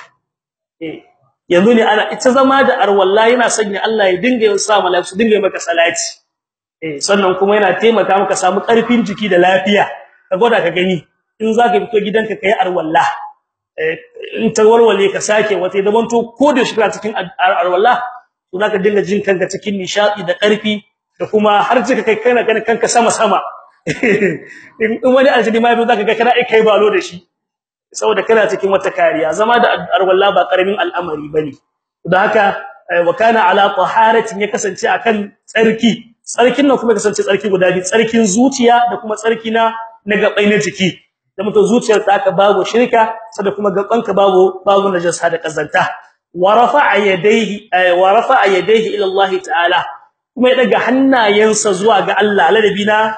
Eh yanzu ne ana ita zama da arwalla yana sanya Allah ya dinga yin sa malaiku dinga maka salati. Eh sannan kuma yana taimaka maka samu ƙarfin jiki da lafiya. Ka goda ka gani in zaka fito gidanka kai arwalla in ta ka sake wata da banto ko da shi cikin arwalla to zaka dinga jin kanka cikin nishadi da ƙarfi da kuma har cika kai kana kanka sama sama in wani aljini ma zaka ga kana kai balo da shi saboda kana cikin wata kariya. Zama da arwalla ba ƙaramin al'amari ba ne don haka wa kana ala taharatin ya kasance akan tsarki. Tsarkin nan kuma kasance tsarki guda biyu tsarkin zuciya da kuma tsarki na na gabai na jiki. Da mutum zuciyar ta ka babu shirka sada kuma gabanka babu babu najasa da kazanta wa rafa'a yadayhi wa rafa'a yadayhi ila Allah ta'ala. Kuma ya daga hannayensa zuwa ga Allah ladabi na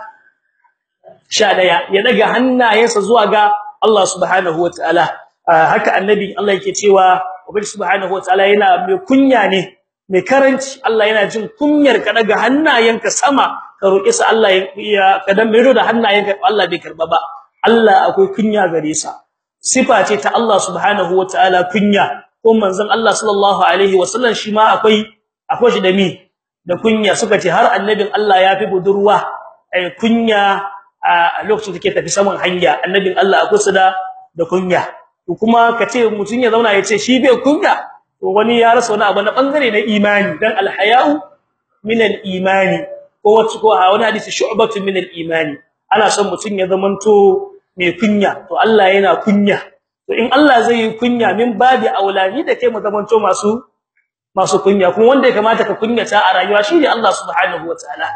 11 ya daga hannayensa zuwa ga Allah subhanahu wataala haka annabi Allah yake cewa ubangi subhanahu wataala yana mai kunya ne mai karanci. Allah yana jin kunyar ka daga hannayenka sama ka roki sa Allah ya ka dan mero da hannayenka Allah bai karɓa ba. Allah akwai kunya gare sa. Sifa ce ta Allah subhanahu wataala kunya. Ko manzon Allah sallallahu alaihi wasallam shi ma akwai akwai shi da mi da kunya. Suka ce har annabin Allah ya fi budurwa ai kunya a lokacin da take tafi saman hanya. Annabin Allah akwai su da da kunya. Kuma kace mutun ya zauna ya ce shi bai kunya to wani ya rasa wani abu na ɓangare na imani. Dan alhaya'u min al-imani ko wacce ko wani hadisi shu'batu min al-imani ana son mutun ya zamanto mai kunya to Allah yana kunya. To in Allah zai yi kunya min babi aulani da kai mu zamanto masu masu kunya. Kuma wanda ya kamata ka kunyata a rayuwa shine Allah subhanahu wataala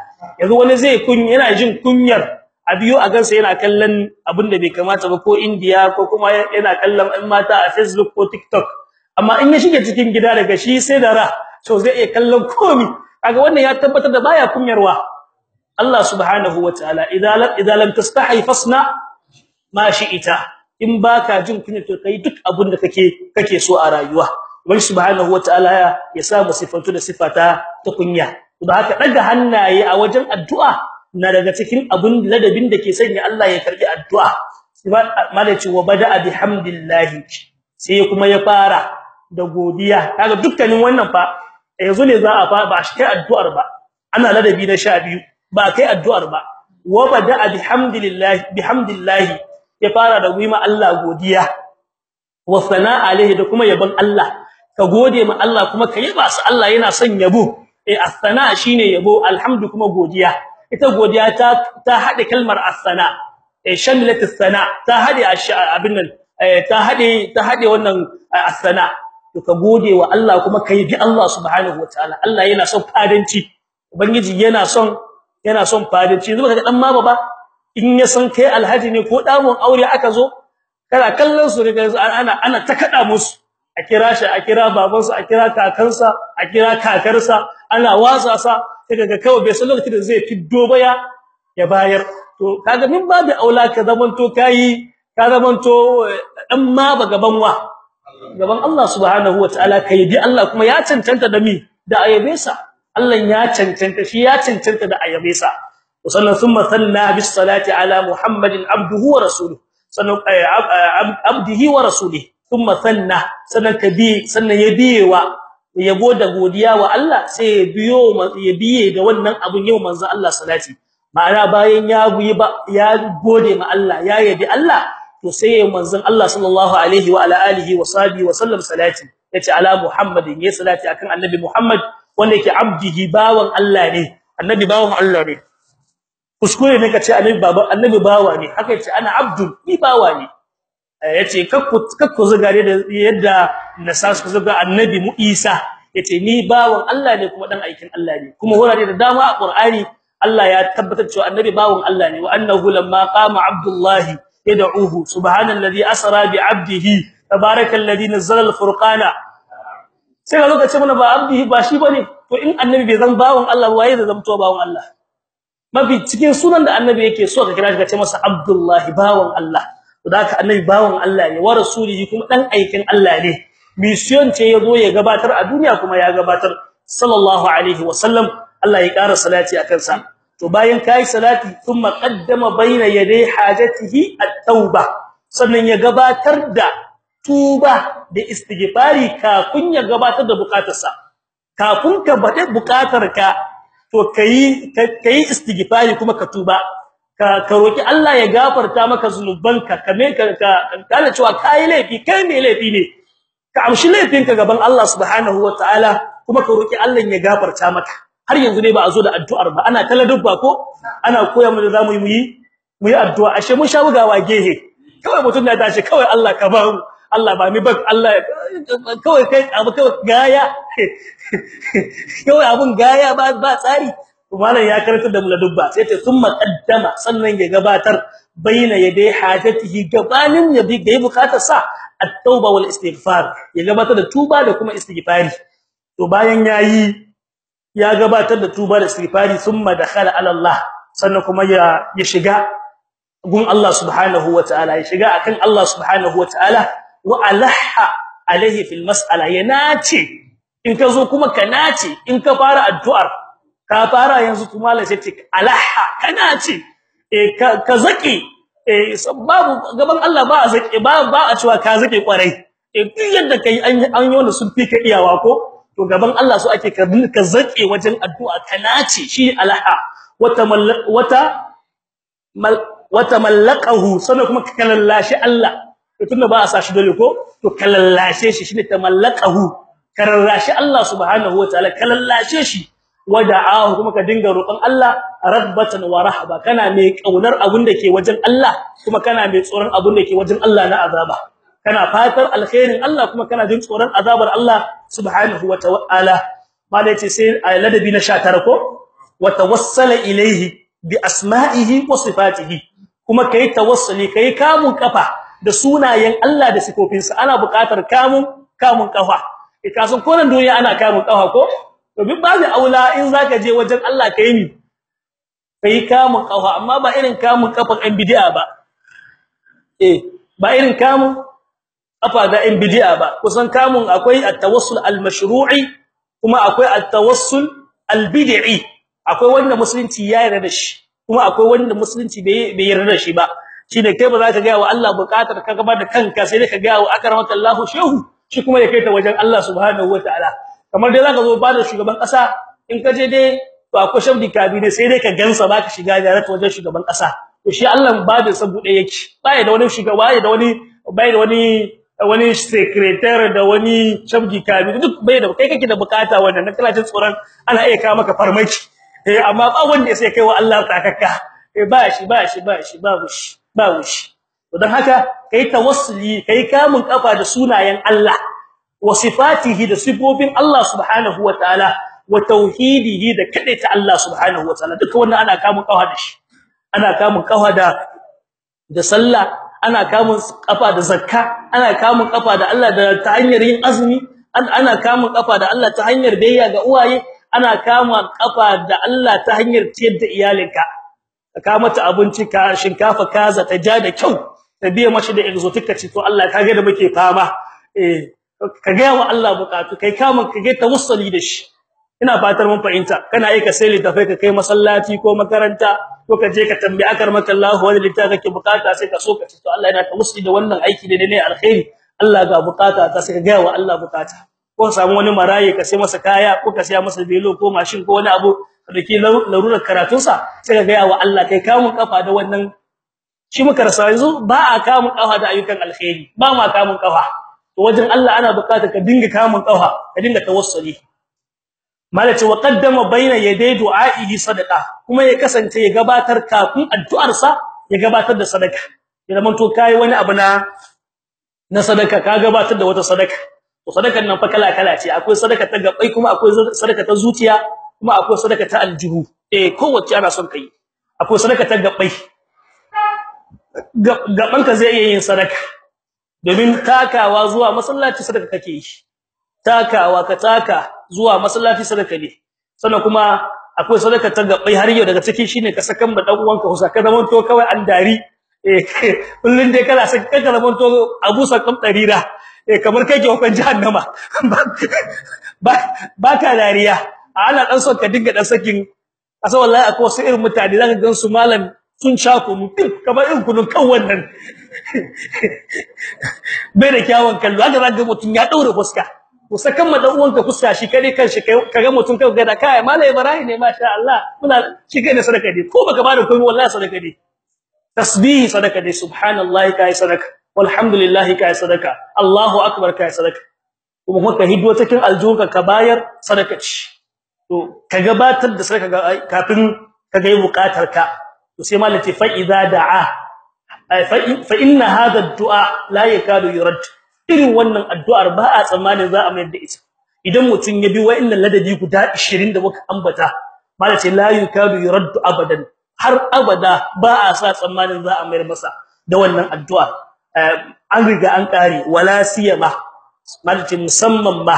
yanzu wani zai kunya yana jin kunyar a biyo a gansa yana kallon abin da bai kamata ba ko India ko kuma yana kallon ɗan mata a Facebook ko TikTok. Amma in ya shige cikin gida daga shi sai da ra to zai iya kallon komi. Kaga wannan ya tabbatar da baya kunyarwa. Allah subhanahu wataala lam idza lam tastahi fasna ma shi'ita. In baka jin kunya kai duk abin da kake kake so a rayuwa. Wani subhanahu wataala ya samu sifatu da sifata ta kunya. Da haka daga hannaye a wajen addu'a na daga cikin abun ladabin da ke sanya Allah ya karɓi addu'a. Malaci wa bada'a bihamdillahi. Sai kuma ya fara da godiya. Kaga dukkanin wannan fa yanzu ne za a fa ba shi addu'ar ba. Ana ladabi na 12 ba kai addu'ar ba. Wa bada'a bihamdillahi bihamdillahi ya fara da guyma Allah godiya. Wa sana alaihi da kuma yaban Allah. Ka gode ma Allah kuma ka yaba su. Allah yana son yabo. Eh as-sana shine yabo. Alhamdu kuma godiya. Ita godiya ta ta hade kalmar as-sana eh shamilat as-sana ta hade abin nan. Ta hade ta hade wannan as-sana to ka gode wa Allah kuma ka yabi Allah subhanahu wataala Allah yana son fadanci. Ubangiji yana son yana son fadanci. Yanzu kaga dan ma baba in ya san kai alhaji ne ko dawon aure aka zo kana kallon su daga ana ana ta kada musu. A kira shi a kira babansu a kira kakansa a kira kakarsa ana wasa sa. Daga kawai bai san lokacin da zai fiddo baya ya bayar. To kaga min babu aula ka zamanto kai ka zamanto dan ma ba gaban wa? Gaban Allah subhanahu wataala kai bi Allah kuma ya cancanta da mi? Da ayabe sa. Allah ya cancanta shi ya cancanta da ayabe sa. Sallallahu thumma sanna bis salati ala muhammadin abduhu wa rasuluhu. Sannan eh, eh, abdihi wa rasulihi. Thumma sanna sannan kabi sannan yabiwa yabo da godiya wa Allah sai ya biyo ya da wannan abun yau manzo Allah salati. Ma'ana bayan ya guyi ba ya gode ma Allah ya yabi Allah to sai manzo Allah sallallahu alaihi wa ala alihi wa sahbihi wa sallam salati. Yace ala muhammadin yayi salati akan annabi muhammad wanda yake abdihi bawan Allah ne. Annabi bawan Allah ne. Kuskure ne kace annabi baba annabi bawa ne. Haka ya ce ana abdul ni bawa ne. Yace kakku kakku zugare da yadda nasas ku zuga annabi mu isa. Yace ni bawan Allah ne kuma dan aikin Allah ne. Kuma wurare da dama a qur'ani Allah ya tabbatar cewa annabi bawan Allah ne. Wa annahu lamma qama abdullah yad'uhu subhanalladhi asra bi 'abdihi tabarakalladhi nazzala al-furqana sai ga lokacin mana ba abdihi ba shi ba ne. To in annabi bai zan bawan Allah waye da zamto bawan Allah? Mafi cikin sunan da annabi yake so ka kira shi ka ce masa abdullahi bawan Allah. To da haka annabi bawan Allah ne wa rasulihi kuma dan aikin Allah ne. Mission ce ya zo ya gabatar a duniya kuma ya gabatar. Sallallahu alaihi wasallam Allah ya ƙara salati akan sa to bayan kai salati thumma qaddama baina yaday hajatihi at-tauba. Sannan ya gabatar da tuba da istighfari kafin ya gabatar da bukatarsa. Kafin ka bade bukatarka to kai kai istighfari kuma ka tuba. Ka ka roki Allah ya gafarta maka zunubanka kame ka kana cewa kai laifi kai ne laifi ne. Ka amshi laifinka gaban Allah subhanahu wataala kuma ka roki Allah ya gafarta maka. Har yanzu ne ba a zo da addu'ar ba. Ana kala dubba ko? Ana koya mu da za mu yi mu yi addu'a. Ashe mun sha bugawa gehe. Kawai mutun ya tashi kawai Allah ka ba mu. Allah ba ni ba Allah kawai kai abu kawai gaya. Kawai abun gaya ba ba tsari. Malam ya karanta da muladubba sai ta thumma qaddama sannan ya gabatar baina yadai hajatihi gabanin ya bi ga buƙatar sa at-tauba wal istighfar ya gabatar da tuba da kuma istighfari. To bayan yayi ya gabatar da tuba da istighfari thumma dakhala ala Allah sannan kuma ya ya shiga gun Allah subhanahu wataala ya shiga akan Allah subhanahu wataala wa alaha alaihi fil mas'ala. Ya nace in ka zo kuma ka nace in ka fara addu'ar ka fara yanzu kuma la sai alaha kana ce eh ka zaki eh babu gaban Allah ba a zaki ba ba a cewa ka zaki ƙwarai eh duk yadda kai an an yi wanda sun fi ka iyawa ko to gaban Allah so ake ka ka zaki wajen addu'a ka nace shi alaha wata wata wata mallaqahu sannan kuma ka kallashi Allah. To tunda ba a sa shi dole ko to kallashe shi shine tamallaqahu kararrashi Allah subhanahu wataala kallashe shi. Wada'ahu kuma ka dinga roƙon Allah rabbatan wa rahaba. Kana mai ƙaunar abun da ke wajen Allah kuma kana mai tsoron abun da ke wajen Allah na azaba. Kana fatar alkhairin Allah kuma kana jin tsoron azabar Allah subhanahu wataala malai ce sai ladabi na 19 ko? Wa tawassala ilayhi bi asma'ihi wa sifatihi. Kuma kai tawassuli kai kamun kafa da sunayen Allah da sifofinsa. Ana buƙatar kamun kamun kafa ita san konan duniya ana kamun kafa ko? To bi babu aula in zaka je wajen Allah kai ni. Kai kamun kafa amma ba irin kamun kafan ɗan bid'a ba. Eh ba irin kamun kafa da ɗan bid'a ba. Kusan kamun akwai at-tawassul al-mashru'i kuma akwai at-tawassul al-bid'i. Akwai wanda musulunci ya yarda da shi kuma akwai wanda musulunci bai yarda da shi ba. Shine kai ba za ka ga wa Allah buƙatar ka gaba da kanka sai ka ga wa akramaka shehu shi kuma ya kai ta wajen Allah subhanahu wataala kamar dai zaka zo ba da shugaban kasa in ka je dai to akwai shabdi kabine sai dai ka gansa baka shiga jarat wajen shugaban kasa to shi Allah ba da sabu dai yake bai da wani shugaba da wani bai da wani wani secretary da wani shabdi kabine duk bai da kai kake da buƙata wannan na kana jin tsoron ana iya kawo maka farmaki. Eh amma ba wanda sai kai wa Allah takakka. Eh ba shi ba shi ba shi babu shi. Babu shi don haka kai tawassuli kai kamun kafa da sunayen Allah wa sifatihi da sifofin Allah subhanahu wataala wa tauhidihi da kadaita Allah subhanahu wataala duka wannan ana kamun kafa da shi. Ana kamun kafa da da sallah ana kamun kafa da zakka ana kamun kafa da Allah da ta hanyar yin azumi ana kamun kafa da Allah ta hanyar biyayya ga uwaye ana kama kafa da Allah ta hanyar ciyar da iyalinka. Ka mata abinci ka shinkafa kaza ta ja da kyau ta biya mashi da exotic ce to Allah kage da muke fama. Eh ka ga wa Allah bukatu kai kamun ka ga tawassuli da shi. Ina fatar mun fahimta. Kana aika sai litafai ka kai masallaci ko makaranta ko ka je ka tambayi akar maka Allah wani litafi kake buƙata sai ka so ka ce to Allah yana tawassuli da wannan aiki da ne alkhairi. Allah ga buƙata ta sai ka ga wa Allah buƙata ko samu wani maraye ka sai masa kaya ko ka sai masa belo ko mashin ko wani abu dake larurar karatunsa sai ka ga wa Allah kai kamun kafa da wannan. Shi muka rasa yanzu ba a kamun kafa da ayyukan alkhairi ba ma kamun kafa to wajen Allah ana buƙatar ka dinga kamun kafa ka dinga tawassuli. Malaci wa qaddama baina yaday du'a'ihi sadaqa. Kuma ya kasance ya gabatar kafin addu'arsa ya gabatar da sadaka. Ya zaman to kai wani abu na na sadaka ka gabatar da wata sadaka. To sadakan nan fa kala kala ce. Akwai sadaka ta gabai kuma akwai sadaka ta zuciya. Kuma akwai sadaka ta aljihu. Eh kowace ana son kai akwai sadaka ta gabai gabanka zai iya yin sadaka. Domin takawa zuwa masallaci sadaka kake yi. Takawa ka taka zuwa masallaci sadaka ne. Sannan kuma akwai sadaka ta gabai har yau daga cikin shine ka sakan ba dan uwanka husa. Ka zaman to kawai an dari. Eh kullun dai kana saka ka zaman to abu sakam darira eh kamar kai ke hukun jahannama. Ba ba ka dariya. Ana dan son ka dinga dan sakin asa wallahi akwai wasu irin mutane zaka gan su malam sun sha kunu kamar irin kunun kan wannan. Bai da kyawun kallo. Haka zaka mutun ya daure fuska. Ko sakan ma dan uwanka fuska shi kare kanshi kaga mutun kai ga da kai malai ibrahim ne masha Allah. Muna shi kai ne sadaka ne. Ko baka ba da komai wallahi sadaka ne. Tasbih sadaka ne. Subhanallahi kai sadaka. Walhamdulillahi kai sadaka. Allahu akbar kai sadaka. Kuma kuma ka hiddo cikin aljunka ka bayar sadaka ce. To ka gabatar da sadaka kafin ka ga buƙatar ka. To sai malati fa idza da'a fa inna hadha ad-du'a la yakadu yurad. Irin wannan addu'ar ba a tsammanin za a mayar da ita. Idan mutun ya bi wa'annan ladabi guda 20 da muka ambata malati la yakadu yurad abadan. Har abada ba a sa tsammanin za a mayar masa da wannan addu'a an riga an kare wala siyama. Malati musamman ma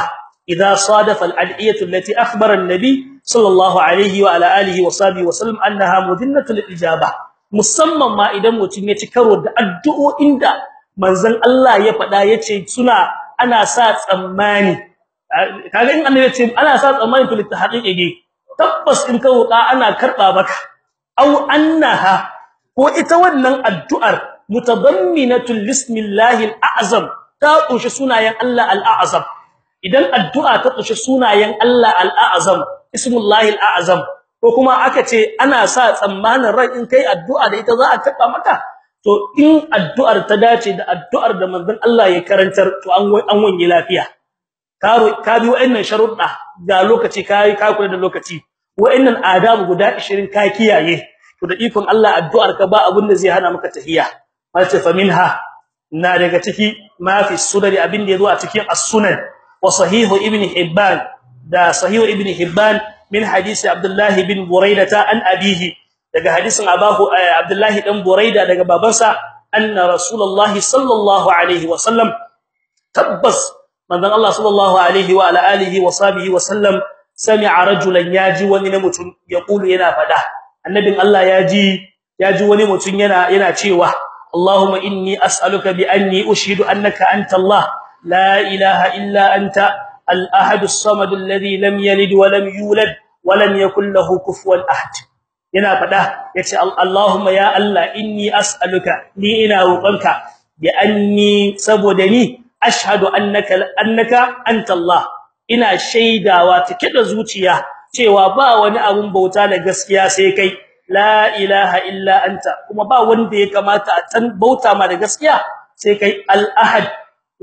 al-ad'iyatu allati akhbara an-nabi sallallahu alaihi wa ala alihi wa sahbihi wa sallam annaha mudinnatul ijaba musamman ma idan mutum ya ci karo da addu'o'in da manzon Allah ya faɗa ya ce suna ana sa tsammani kaga in annabi ce ana sa tsammanin to litahqiqi ne tabbas in ka roka ana karɓa maka aw annaha ko ita wannan addu'ar mutadamminatul lismillahi al'azam ta ƙunshi sunayen Allah al'azam idan addu'a ta ƙunshi sunayen Allah al'azam ismullahi al'azam ko kuma aka ce ana sa tsammanin ran in kai addu'a da ita za a taba maka to in addu'ar ta dace da addu'ar da manzon Allah ya karantar to an an wani lafiya. Karo ka bi wa'annan sharuɗa ga lokaci kai ka kula da lokaci. Wa'annan adabu guda 20 ka kiyaye to da ikon Allah addu'ar ka ba abin da zai hana maka tahiyya mace fa minha na daga ciki ma fi sunani abin da ya zo a cikin as-sunan. Wa sahih ibn hibban da sahih ibn hibban min hadisi abdullah bin buraidata an abihi daga hadisin abahu abdullah dan buraida daga babansa anna rasulullahi sallallahu alaihi wa sallam tabbas manzon Allah sallallahu alaihi wa ala alihi wa sahbihi wa sallam sami'a rajulan yaji wani na mutum yaqulu yana fada annabin Allah yaji yaji wani mutum yana yana cewa Allahumma inni as'aluka bi anni ushhidu annaka anta Allah. Illa anta al-ahad as-samad alladhi lam yalid wa lam yulad wa lam yakul lahu kufuwan ahad yana fada ya ce Allahumma ya Allah inni as'aluka ni ina roƙonka bi anni saboda ni ashhadu annaka annaka anta Allah ina shaidawa take da zuciya cewa ba wani abun bauta da gaskiya sai kai la ilaha illa anta kuma ba wanda ya kamata a tan bauta ma da gaskiya sai kai al-ahad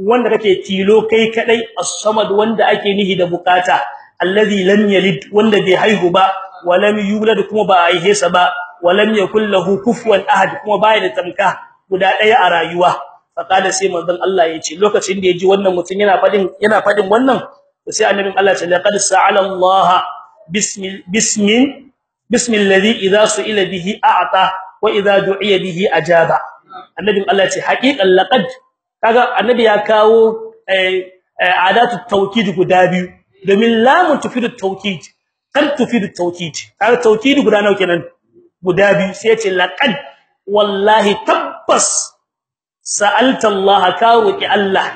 wanda kake tilo kai kadai as-samad wanda ake nihi da buƙata allazi lam yalid wanda bai haihu ba wa lam yulad kuma ba aihe sa ba wa lam yakul lahu kufuwan ahad kuma baya da tamka guda ɗaya a rayuwa. Faqala sai manzon Allah ya ce lokacin da yaji wannan mutum yana faɗin yana faɗin wannan sai annabin Allah ya ce laqad sa'ala Allah bismi bismin bismi alladhi idha su'ila bihi a'ta wa idha du'iya bihi ajaba. Annabin Allah ya ce haqiqan laqad kaga annabi ya kawo adatu tawkid guda biyu domin lamun tufidu tawkid kan tufidu tawkid kaga tawkid guda nawa kenan guda biyu sai ce laqad wallahi tabbas sa'alta Allah ka roki Allah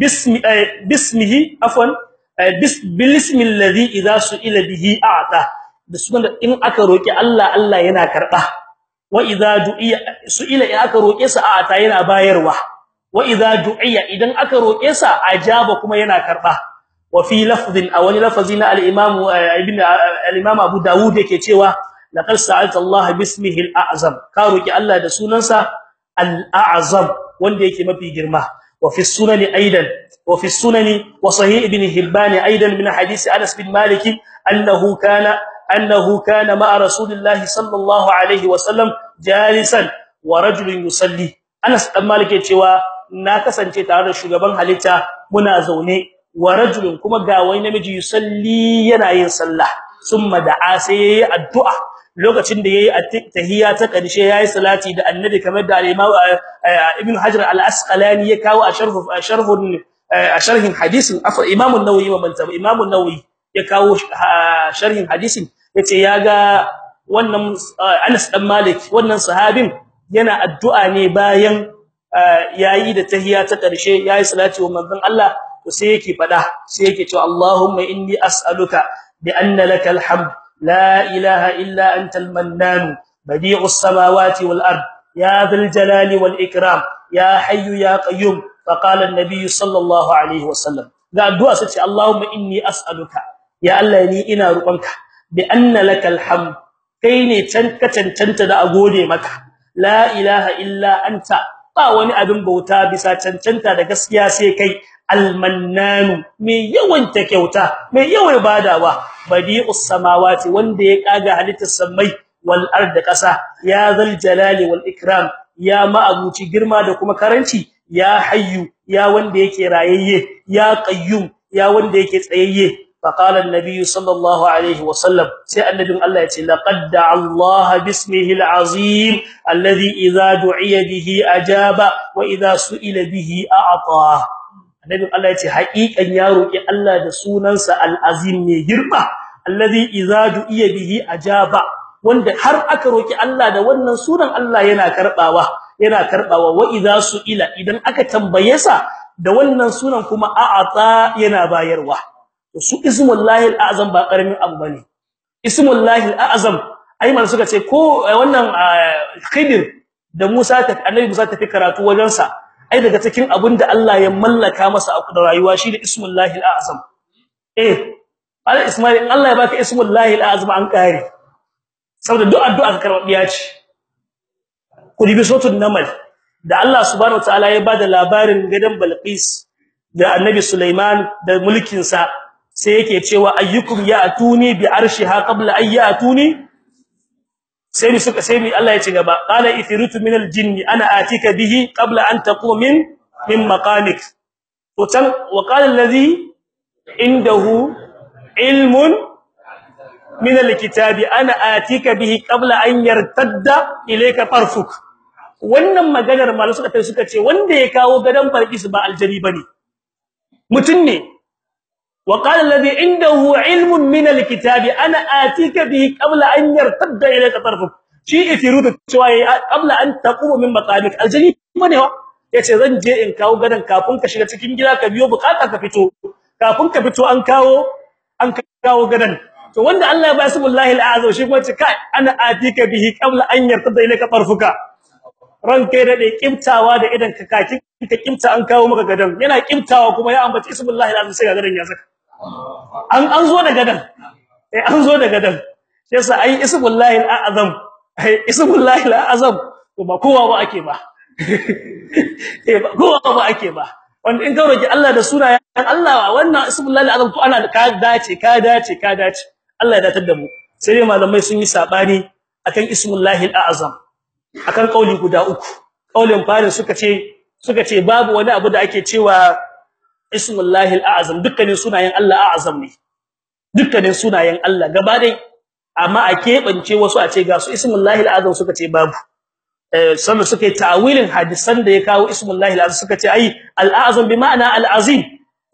bismi bismihi afwan bismi alladhi idha su'ila bihi a'ta da sunan in aka roki Allah Allah yana karba wa idha du'iya su'ila in aka roke sa a'ta yana bayarwa wa idha du'iya idan aka roke sa ajaba kuma yana karɓa wa fi lafdhin aw wani lafzi na al-imam ibn al-imam Abu Dawud yake cewa laqad sa'alta Allah bismihi al-a'zam. Ka roki Allah da sunansa al-a'zam wanda yake mafi girma. Wa fi sunani aidan sunani wa sahih ibn hibban aidan min hadisi Anas bin Malik annahu kana annahu kana ma'a rasulillahi sallallahu alaihi wa sallam jalisan wa rajulun yusalli. Anas dan Malik cewa na kasance tare da shugaban halitta muna zaune wa rajulun kuma ga wani namiji yusalli yana yin sallah. Summa da'a sai yayi addu'a. Lokacin da yayi tahiyya ta ƙarshe yayi salati da annabi kamar da al-imam ibn hajar al-asqalani ya kawo a sharh sharhun a sharhin hadisin afa imam an-nawawi wa manta imam an-nawawi ya kawo sharhin hadisin ya ce yaga wannan Anas dan Malik wannan sahabin yana addu'a ne bayan yayi da tahiyya ta ƙarshe yayi salati wa manzon Allah to sai yake fada sai yake cewa Allahumma inni as'aluka bi anna lakal hamd la ilaha illa antal mannan badi'us samawati wal ard ya dhal jalali wal ikram ya hayyu ya qayyum. Faqala an-nabiy sallallahu alaihi wasallam ga addu'a sai Allahumma inni as'aluka ya Allah ni ina roƙonka bi anna lakal hamd kai ne can ka cancanta da agode maka la ilaha illa anta ba wani abin bauta bisa cancanta da gaskiya sai kai. Almannanu mai yawan ta kyauta mai yawan badawa. Badi'us samawati wanda ya kaga halittar samai wal ard kasa ya zal jalali wal ikram ya ma'abuci girma da kuma karanci. Ya hayyu ya wanda yake rayayye. Ya qayyum ya wanda yake tsayayye. فقال النبي صلى الله عليه وسلم سي النبي الله يتي لقد دعا الله باسمه العظيم الذي اذا دعي به اجاب واذا سئل به اعطى النبي الله يتي حقيقا يا روki Allah da sunansa al-azim ne girma alladhi idza du'iya bihi ajaba wanda har aka roki Allah da wannan sunan Allah yana karbawa yana karbawa wa idza su'ila idan aka tambaye sa da wannan sunan kuma a'ata yana bayarwa su ismullahi alazam ba ƙaramin abu ba ne. Ismullahi alazam ai man suka ce ko wannan khidir da Musa ta annabi Musa ta fi karatu wajen sa ai daga cikin abin da Allah ya mallaka masa a rayuwa shine ismullahi alazam. Eh al ismail Allah ya baka ismullahi alazam an kare saboda duk addu'a ka karbiya ce. Ku dibi suratul namal da Allah subhanahu wataala ya ba da labarin gadan Balqis da Annabi Sulaiman da mulkin sa sai yake cewa ayyukum ya'tuni bi arshiha qabla ay ya'tuni? Sai ni suka sai Allah ya ci gaba. Qala ithritu min aljinni ana atika bihi qabla an taqum min min maqamik. To wa qala alladhi indahu ilmun min alkitabi ana atika bihi qabla an yartadda ilayka tarfuk wannan maganar malu suka ce wanda ya kawo gadan barkis ba aljani ba ne. Mutun ne. Alladhi indahu ilmun min alkitabi ana atika bihi qabla an yartadda ilayka tarfuk shi itirudu cewa qabla an taquma min maqamik aljani ba ne wa ya ce zan je in kawo gadan kafin ka shiga cikin gida ka biyo buƙata ka fito kafin ka fito an kawo an kawo gadan to wanda Allah ya ba su billahi alazim shi kuma ce kai ana atika bihi qabla an yartadda ilayka tarfuka ranka da dai kimtawa da idan ka kaki ka kimta an kawo maka gadan yana kimtawa kuma ya ambaci ismullahi alazim sai gadan ya saka an an zo da gadan. Eh an zo da gadan. Yasa ai ismullahi alazim ai ismullahi alazim to ba kowa ba ake ba. Eh ba kowa ba ake ba. Wanda in ka roki Allah da sunayen Allah wannan ismullahi alazim to ana ka dace ka dace ka dace. Allah ya datar da mu. Sai malamai sun yi saɓani akan ismullahi alazim akan kauli guda uku. Kaulin farin suka ce suka ce babu wani abu da ake cewa ismullahi alazam dukkanin sunayen Allah azam ne. Dukkanin sunayen Allah gaba dai amma a kebance wasu a ce ga su ismullahi alazam suka ce babu. Eh sannan suka yi ta'awilin hadisan da ya kawo ismullahi alazam suka ce ai alazam bi ma'ana alazim.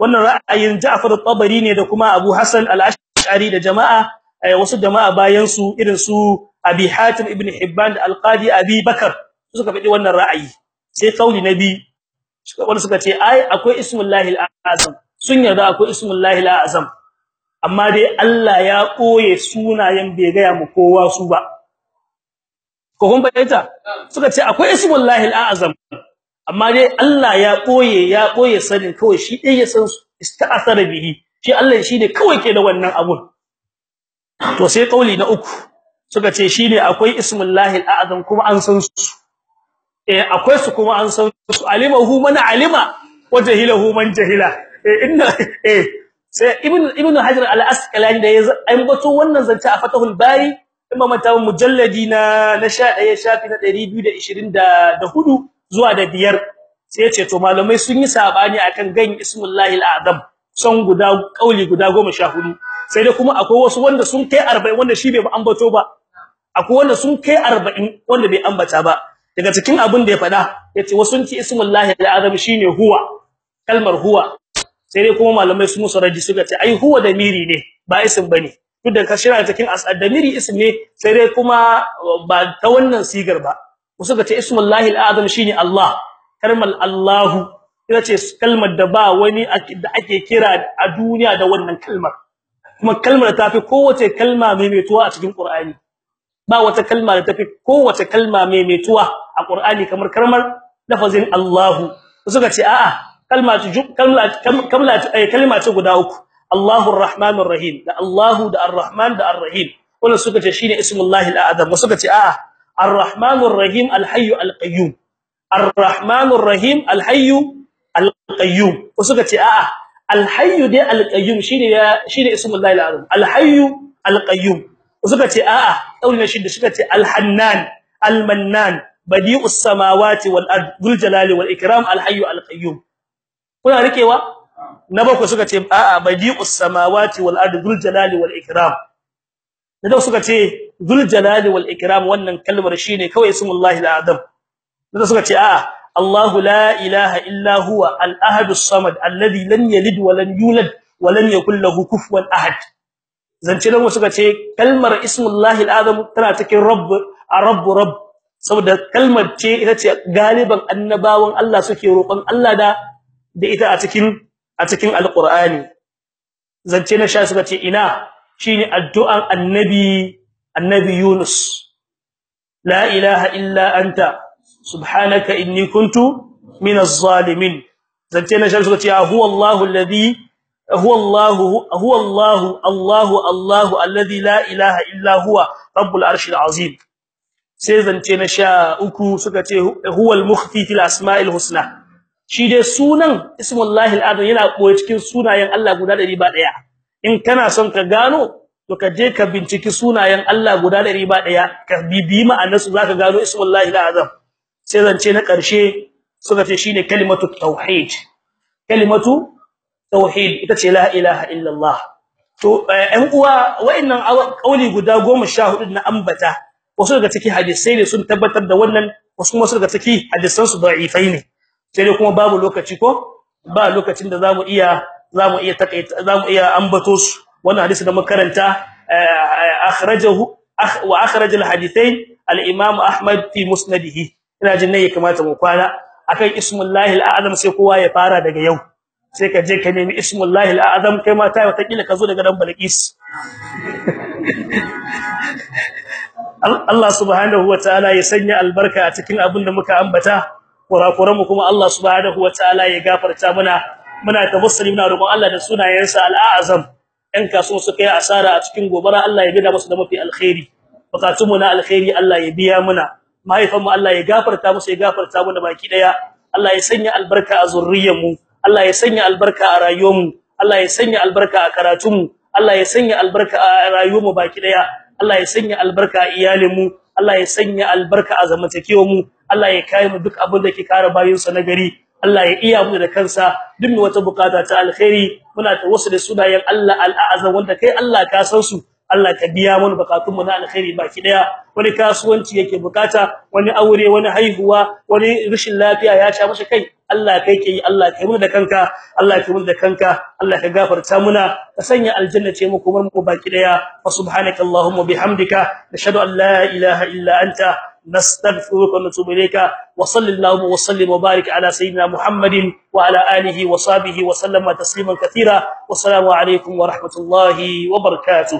Wannan ra'ayin Ja'far at-Tabari ne da kuma Abu Hassan al-Ash'ari da jama'a wasu jama'a bayan su irin su Abi Hatim ibn Hibban da Al-Qadi Abi Bakar suka faɗi wannan ra'ayi. Sai kauli nabi suka wanda suka ce ai akwai ismullahi al-azam. Sun yarda akwai ismullahi al-azam. Amma dai Allah ya koye sunayen bai ga mu kowa su ba. Ko kun bayyana suka ce akwai ismullahi al-azam. Amma dai Allah ya koye ya koye sanin kawai shi dai ya san ista'asara bihi. Shi Allah shine kawai ke da wannan abun. To sai kauli na uku. Suka ce shine akwai ismullahi alazam kuma an san su. Eh akwai su kuma an san su. Alimahu man alima wa jahilahu man jahila. Eh inna eh sai ibn ibn hajar al-asqalani da ya ambato wannan zance a fatahul bari kuma mata mujalladi na na 11 shafi na 224 zuwa da biyar. Sai ya ce to malamai sun yi saɓani akan gan ismullahi alazam son guda kauli guda 14 sai dai kuma akwai wasu wanda sun kai 40 wanda shi bai ambato ba. Akwai wanda sun kai 40 wanda bai ambata ba. Daga cikin abin da ya fada ya ce wasu sun ci ismullahi alazam shine huwa kalmar huwa. Sai dai kuma malamai su musu raji suka ce ai huwa damiri ne ba isim ba ne duk da kashira cikin damiri ism ne sai dai kuma ba ta wannan sigar ba. Suka ce ismullahi alazam shine Allah kalmar Allahu. Ita ce kalmar da ba wani da ake kira a duniya da wannan kalmar. Kuma kalmar ta fi kowace kalma maimaituwa a cikin Qur'ani. Ba wata kalma da tafi kowace kalma maimaituwa a Qur'ani kamar kalmar lafazin Allahu. Suka ce a'a kalma kalma kalma ce guda uku. Allahur Rahmanur Rahim da Allahu da Ar-Rahman da Ar-Rahim. Wannan suka ce shine ismullahi al-azam. Suka ce a'a Ar-Rahmanur Rahim Al-Hayy Al-Qayyum. Ar-Rahmanur Rahim Al-Hayy Al-Qayyum. Suka ce a'a Al-Hayy dai Al-Qayyum shine shine ismullahi al-azam. Al-Hayy Al-Qayyum. Suka ce a'a daulina shi da suka ce Al-Hannan Al-Mannan badi'us samawati wal ard dhul jalali wal ikram Al-Hayy Al-Qayyum kuna rikewa? Na bakwai suka ce a'a badi'us samawati wal ard dhul jalali wal ikram. Da suka ce dhul jalali wal ikram wannan kalmar shine kawai ismullahi al-azam. Da suka ce a'a Allahu la ilaha illa huwa al-ahadus samad alladhi lam yalid wa lam yulad wa lam yakul lahu kufuwan ahad. Zance nan suka ce kalmar ismullahi al-azam tana cikin rabb rabb rabb. Saboda kalmar ce ita ce galiban annabawan Allah suke roƙon Allah da da ita a cikin a cikin alqur'ani. Zance na sha suka ce ina? Shine addu'an annabi annabi Yunus. La ilaha illa anta subhanaka inni kuntu minaz zalimin zance na sha suka ce huwa alladhi huwa Allahu huwa Allahu Allahu Allahu alladhi la ilaha illa huwa rabbul arshil azim. Sai zance uku suka ce huwa al-mukhfi fil asma'il husna. Shi dai sunan ismullahi al-azam yana koyi cikin sunayen Allah guda 100 ba ɗaya in kana son ka gano to ka je ka binciki sunayen Allah guda 100 ba ɗaya ka bibi ma'anarsu zaka gano ismullahi al-azam sai zance na ƙarshe suka ce shine kalimatu tauhid. Kalimatu tauhid ita ce la ilaha illallah. To ɗan uwa wa'annan kauli guda 14 na ambata wasu daga cikin hadisai ne sun tabbatar da wannan wasu kuma daga cikin hadisan su da'ifai ne. Sai dai kuma babu lokaci ko? Ba lokacin da za mu iya za mu iya takaita za mu iya ambato su. Wannan hadisi da makaranta akhrajahu wa akhraj alhadithain al-imam ahmad fi musnadihi. Ina jin ne kamata mu kwana. Akan ismullahi al-azam sai kowa ya fara daga yau. Sai ka je ka nemi ismullahi al-azam kai ma ta wata kila ka zo daga dan balqis Allah subhanahu wataala ya sanya albarka a cikin abin da muka ambata. Kurakuran mu kuma Allah subhanahu wataala ya gafarta mana. Muna tawassuli muna roƙon Allah da sunayensa al-azam. Ɗan kaso su kai asara a cikin gobara Allah ya bida musu da mafi alkhairi. Bukatun mu na alkhairi Allah ya biya muna. Mahaifan mu Allah ya gafarta musu ya gafarta mana baki ɗaya. Allah ya sanya albarka a zurriyar mu. Allah ya sanya albarka a rayuwar mu Allah ya sanya albarka a karatun mu Allah ya sanya albarka a rayuwar mu baki ɗaya Allah ya sanya albarka a iyalin mu Allah ya sanya albarka a zamantakewar mu Allah ya kai mu duk abin da ke kare bayin sa nagari Allah ya iya mu da kansa. Duk wata buƙata ta alkhairi muna tawassul da sunayen Allah al-azam wanda kai Allah ka san su Allah ka biya mana bukatun mu na alkhairi baki ɗaya. Wani kasuwanci yake buƙata wani aure wani haihuwa wani rashin lafiya ya sha masa kai Allah kai ke yi Allah kai mu da kanka Allah kai mu da kanka Allah ka gafarta muna ka sanya aljanna ce mu kuma mu baki daya wa subhanakallahumma bihamdika nashhadu an la ilaha illa anta نستغفرك ونتوب اليك وصلى اللهم وسلم وبارك على سيدنا محمد وعلى اله وصحبه وسلم تسليما كثيرا والسلام عليكم ورحمه الله وبركاته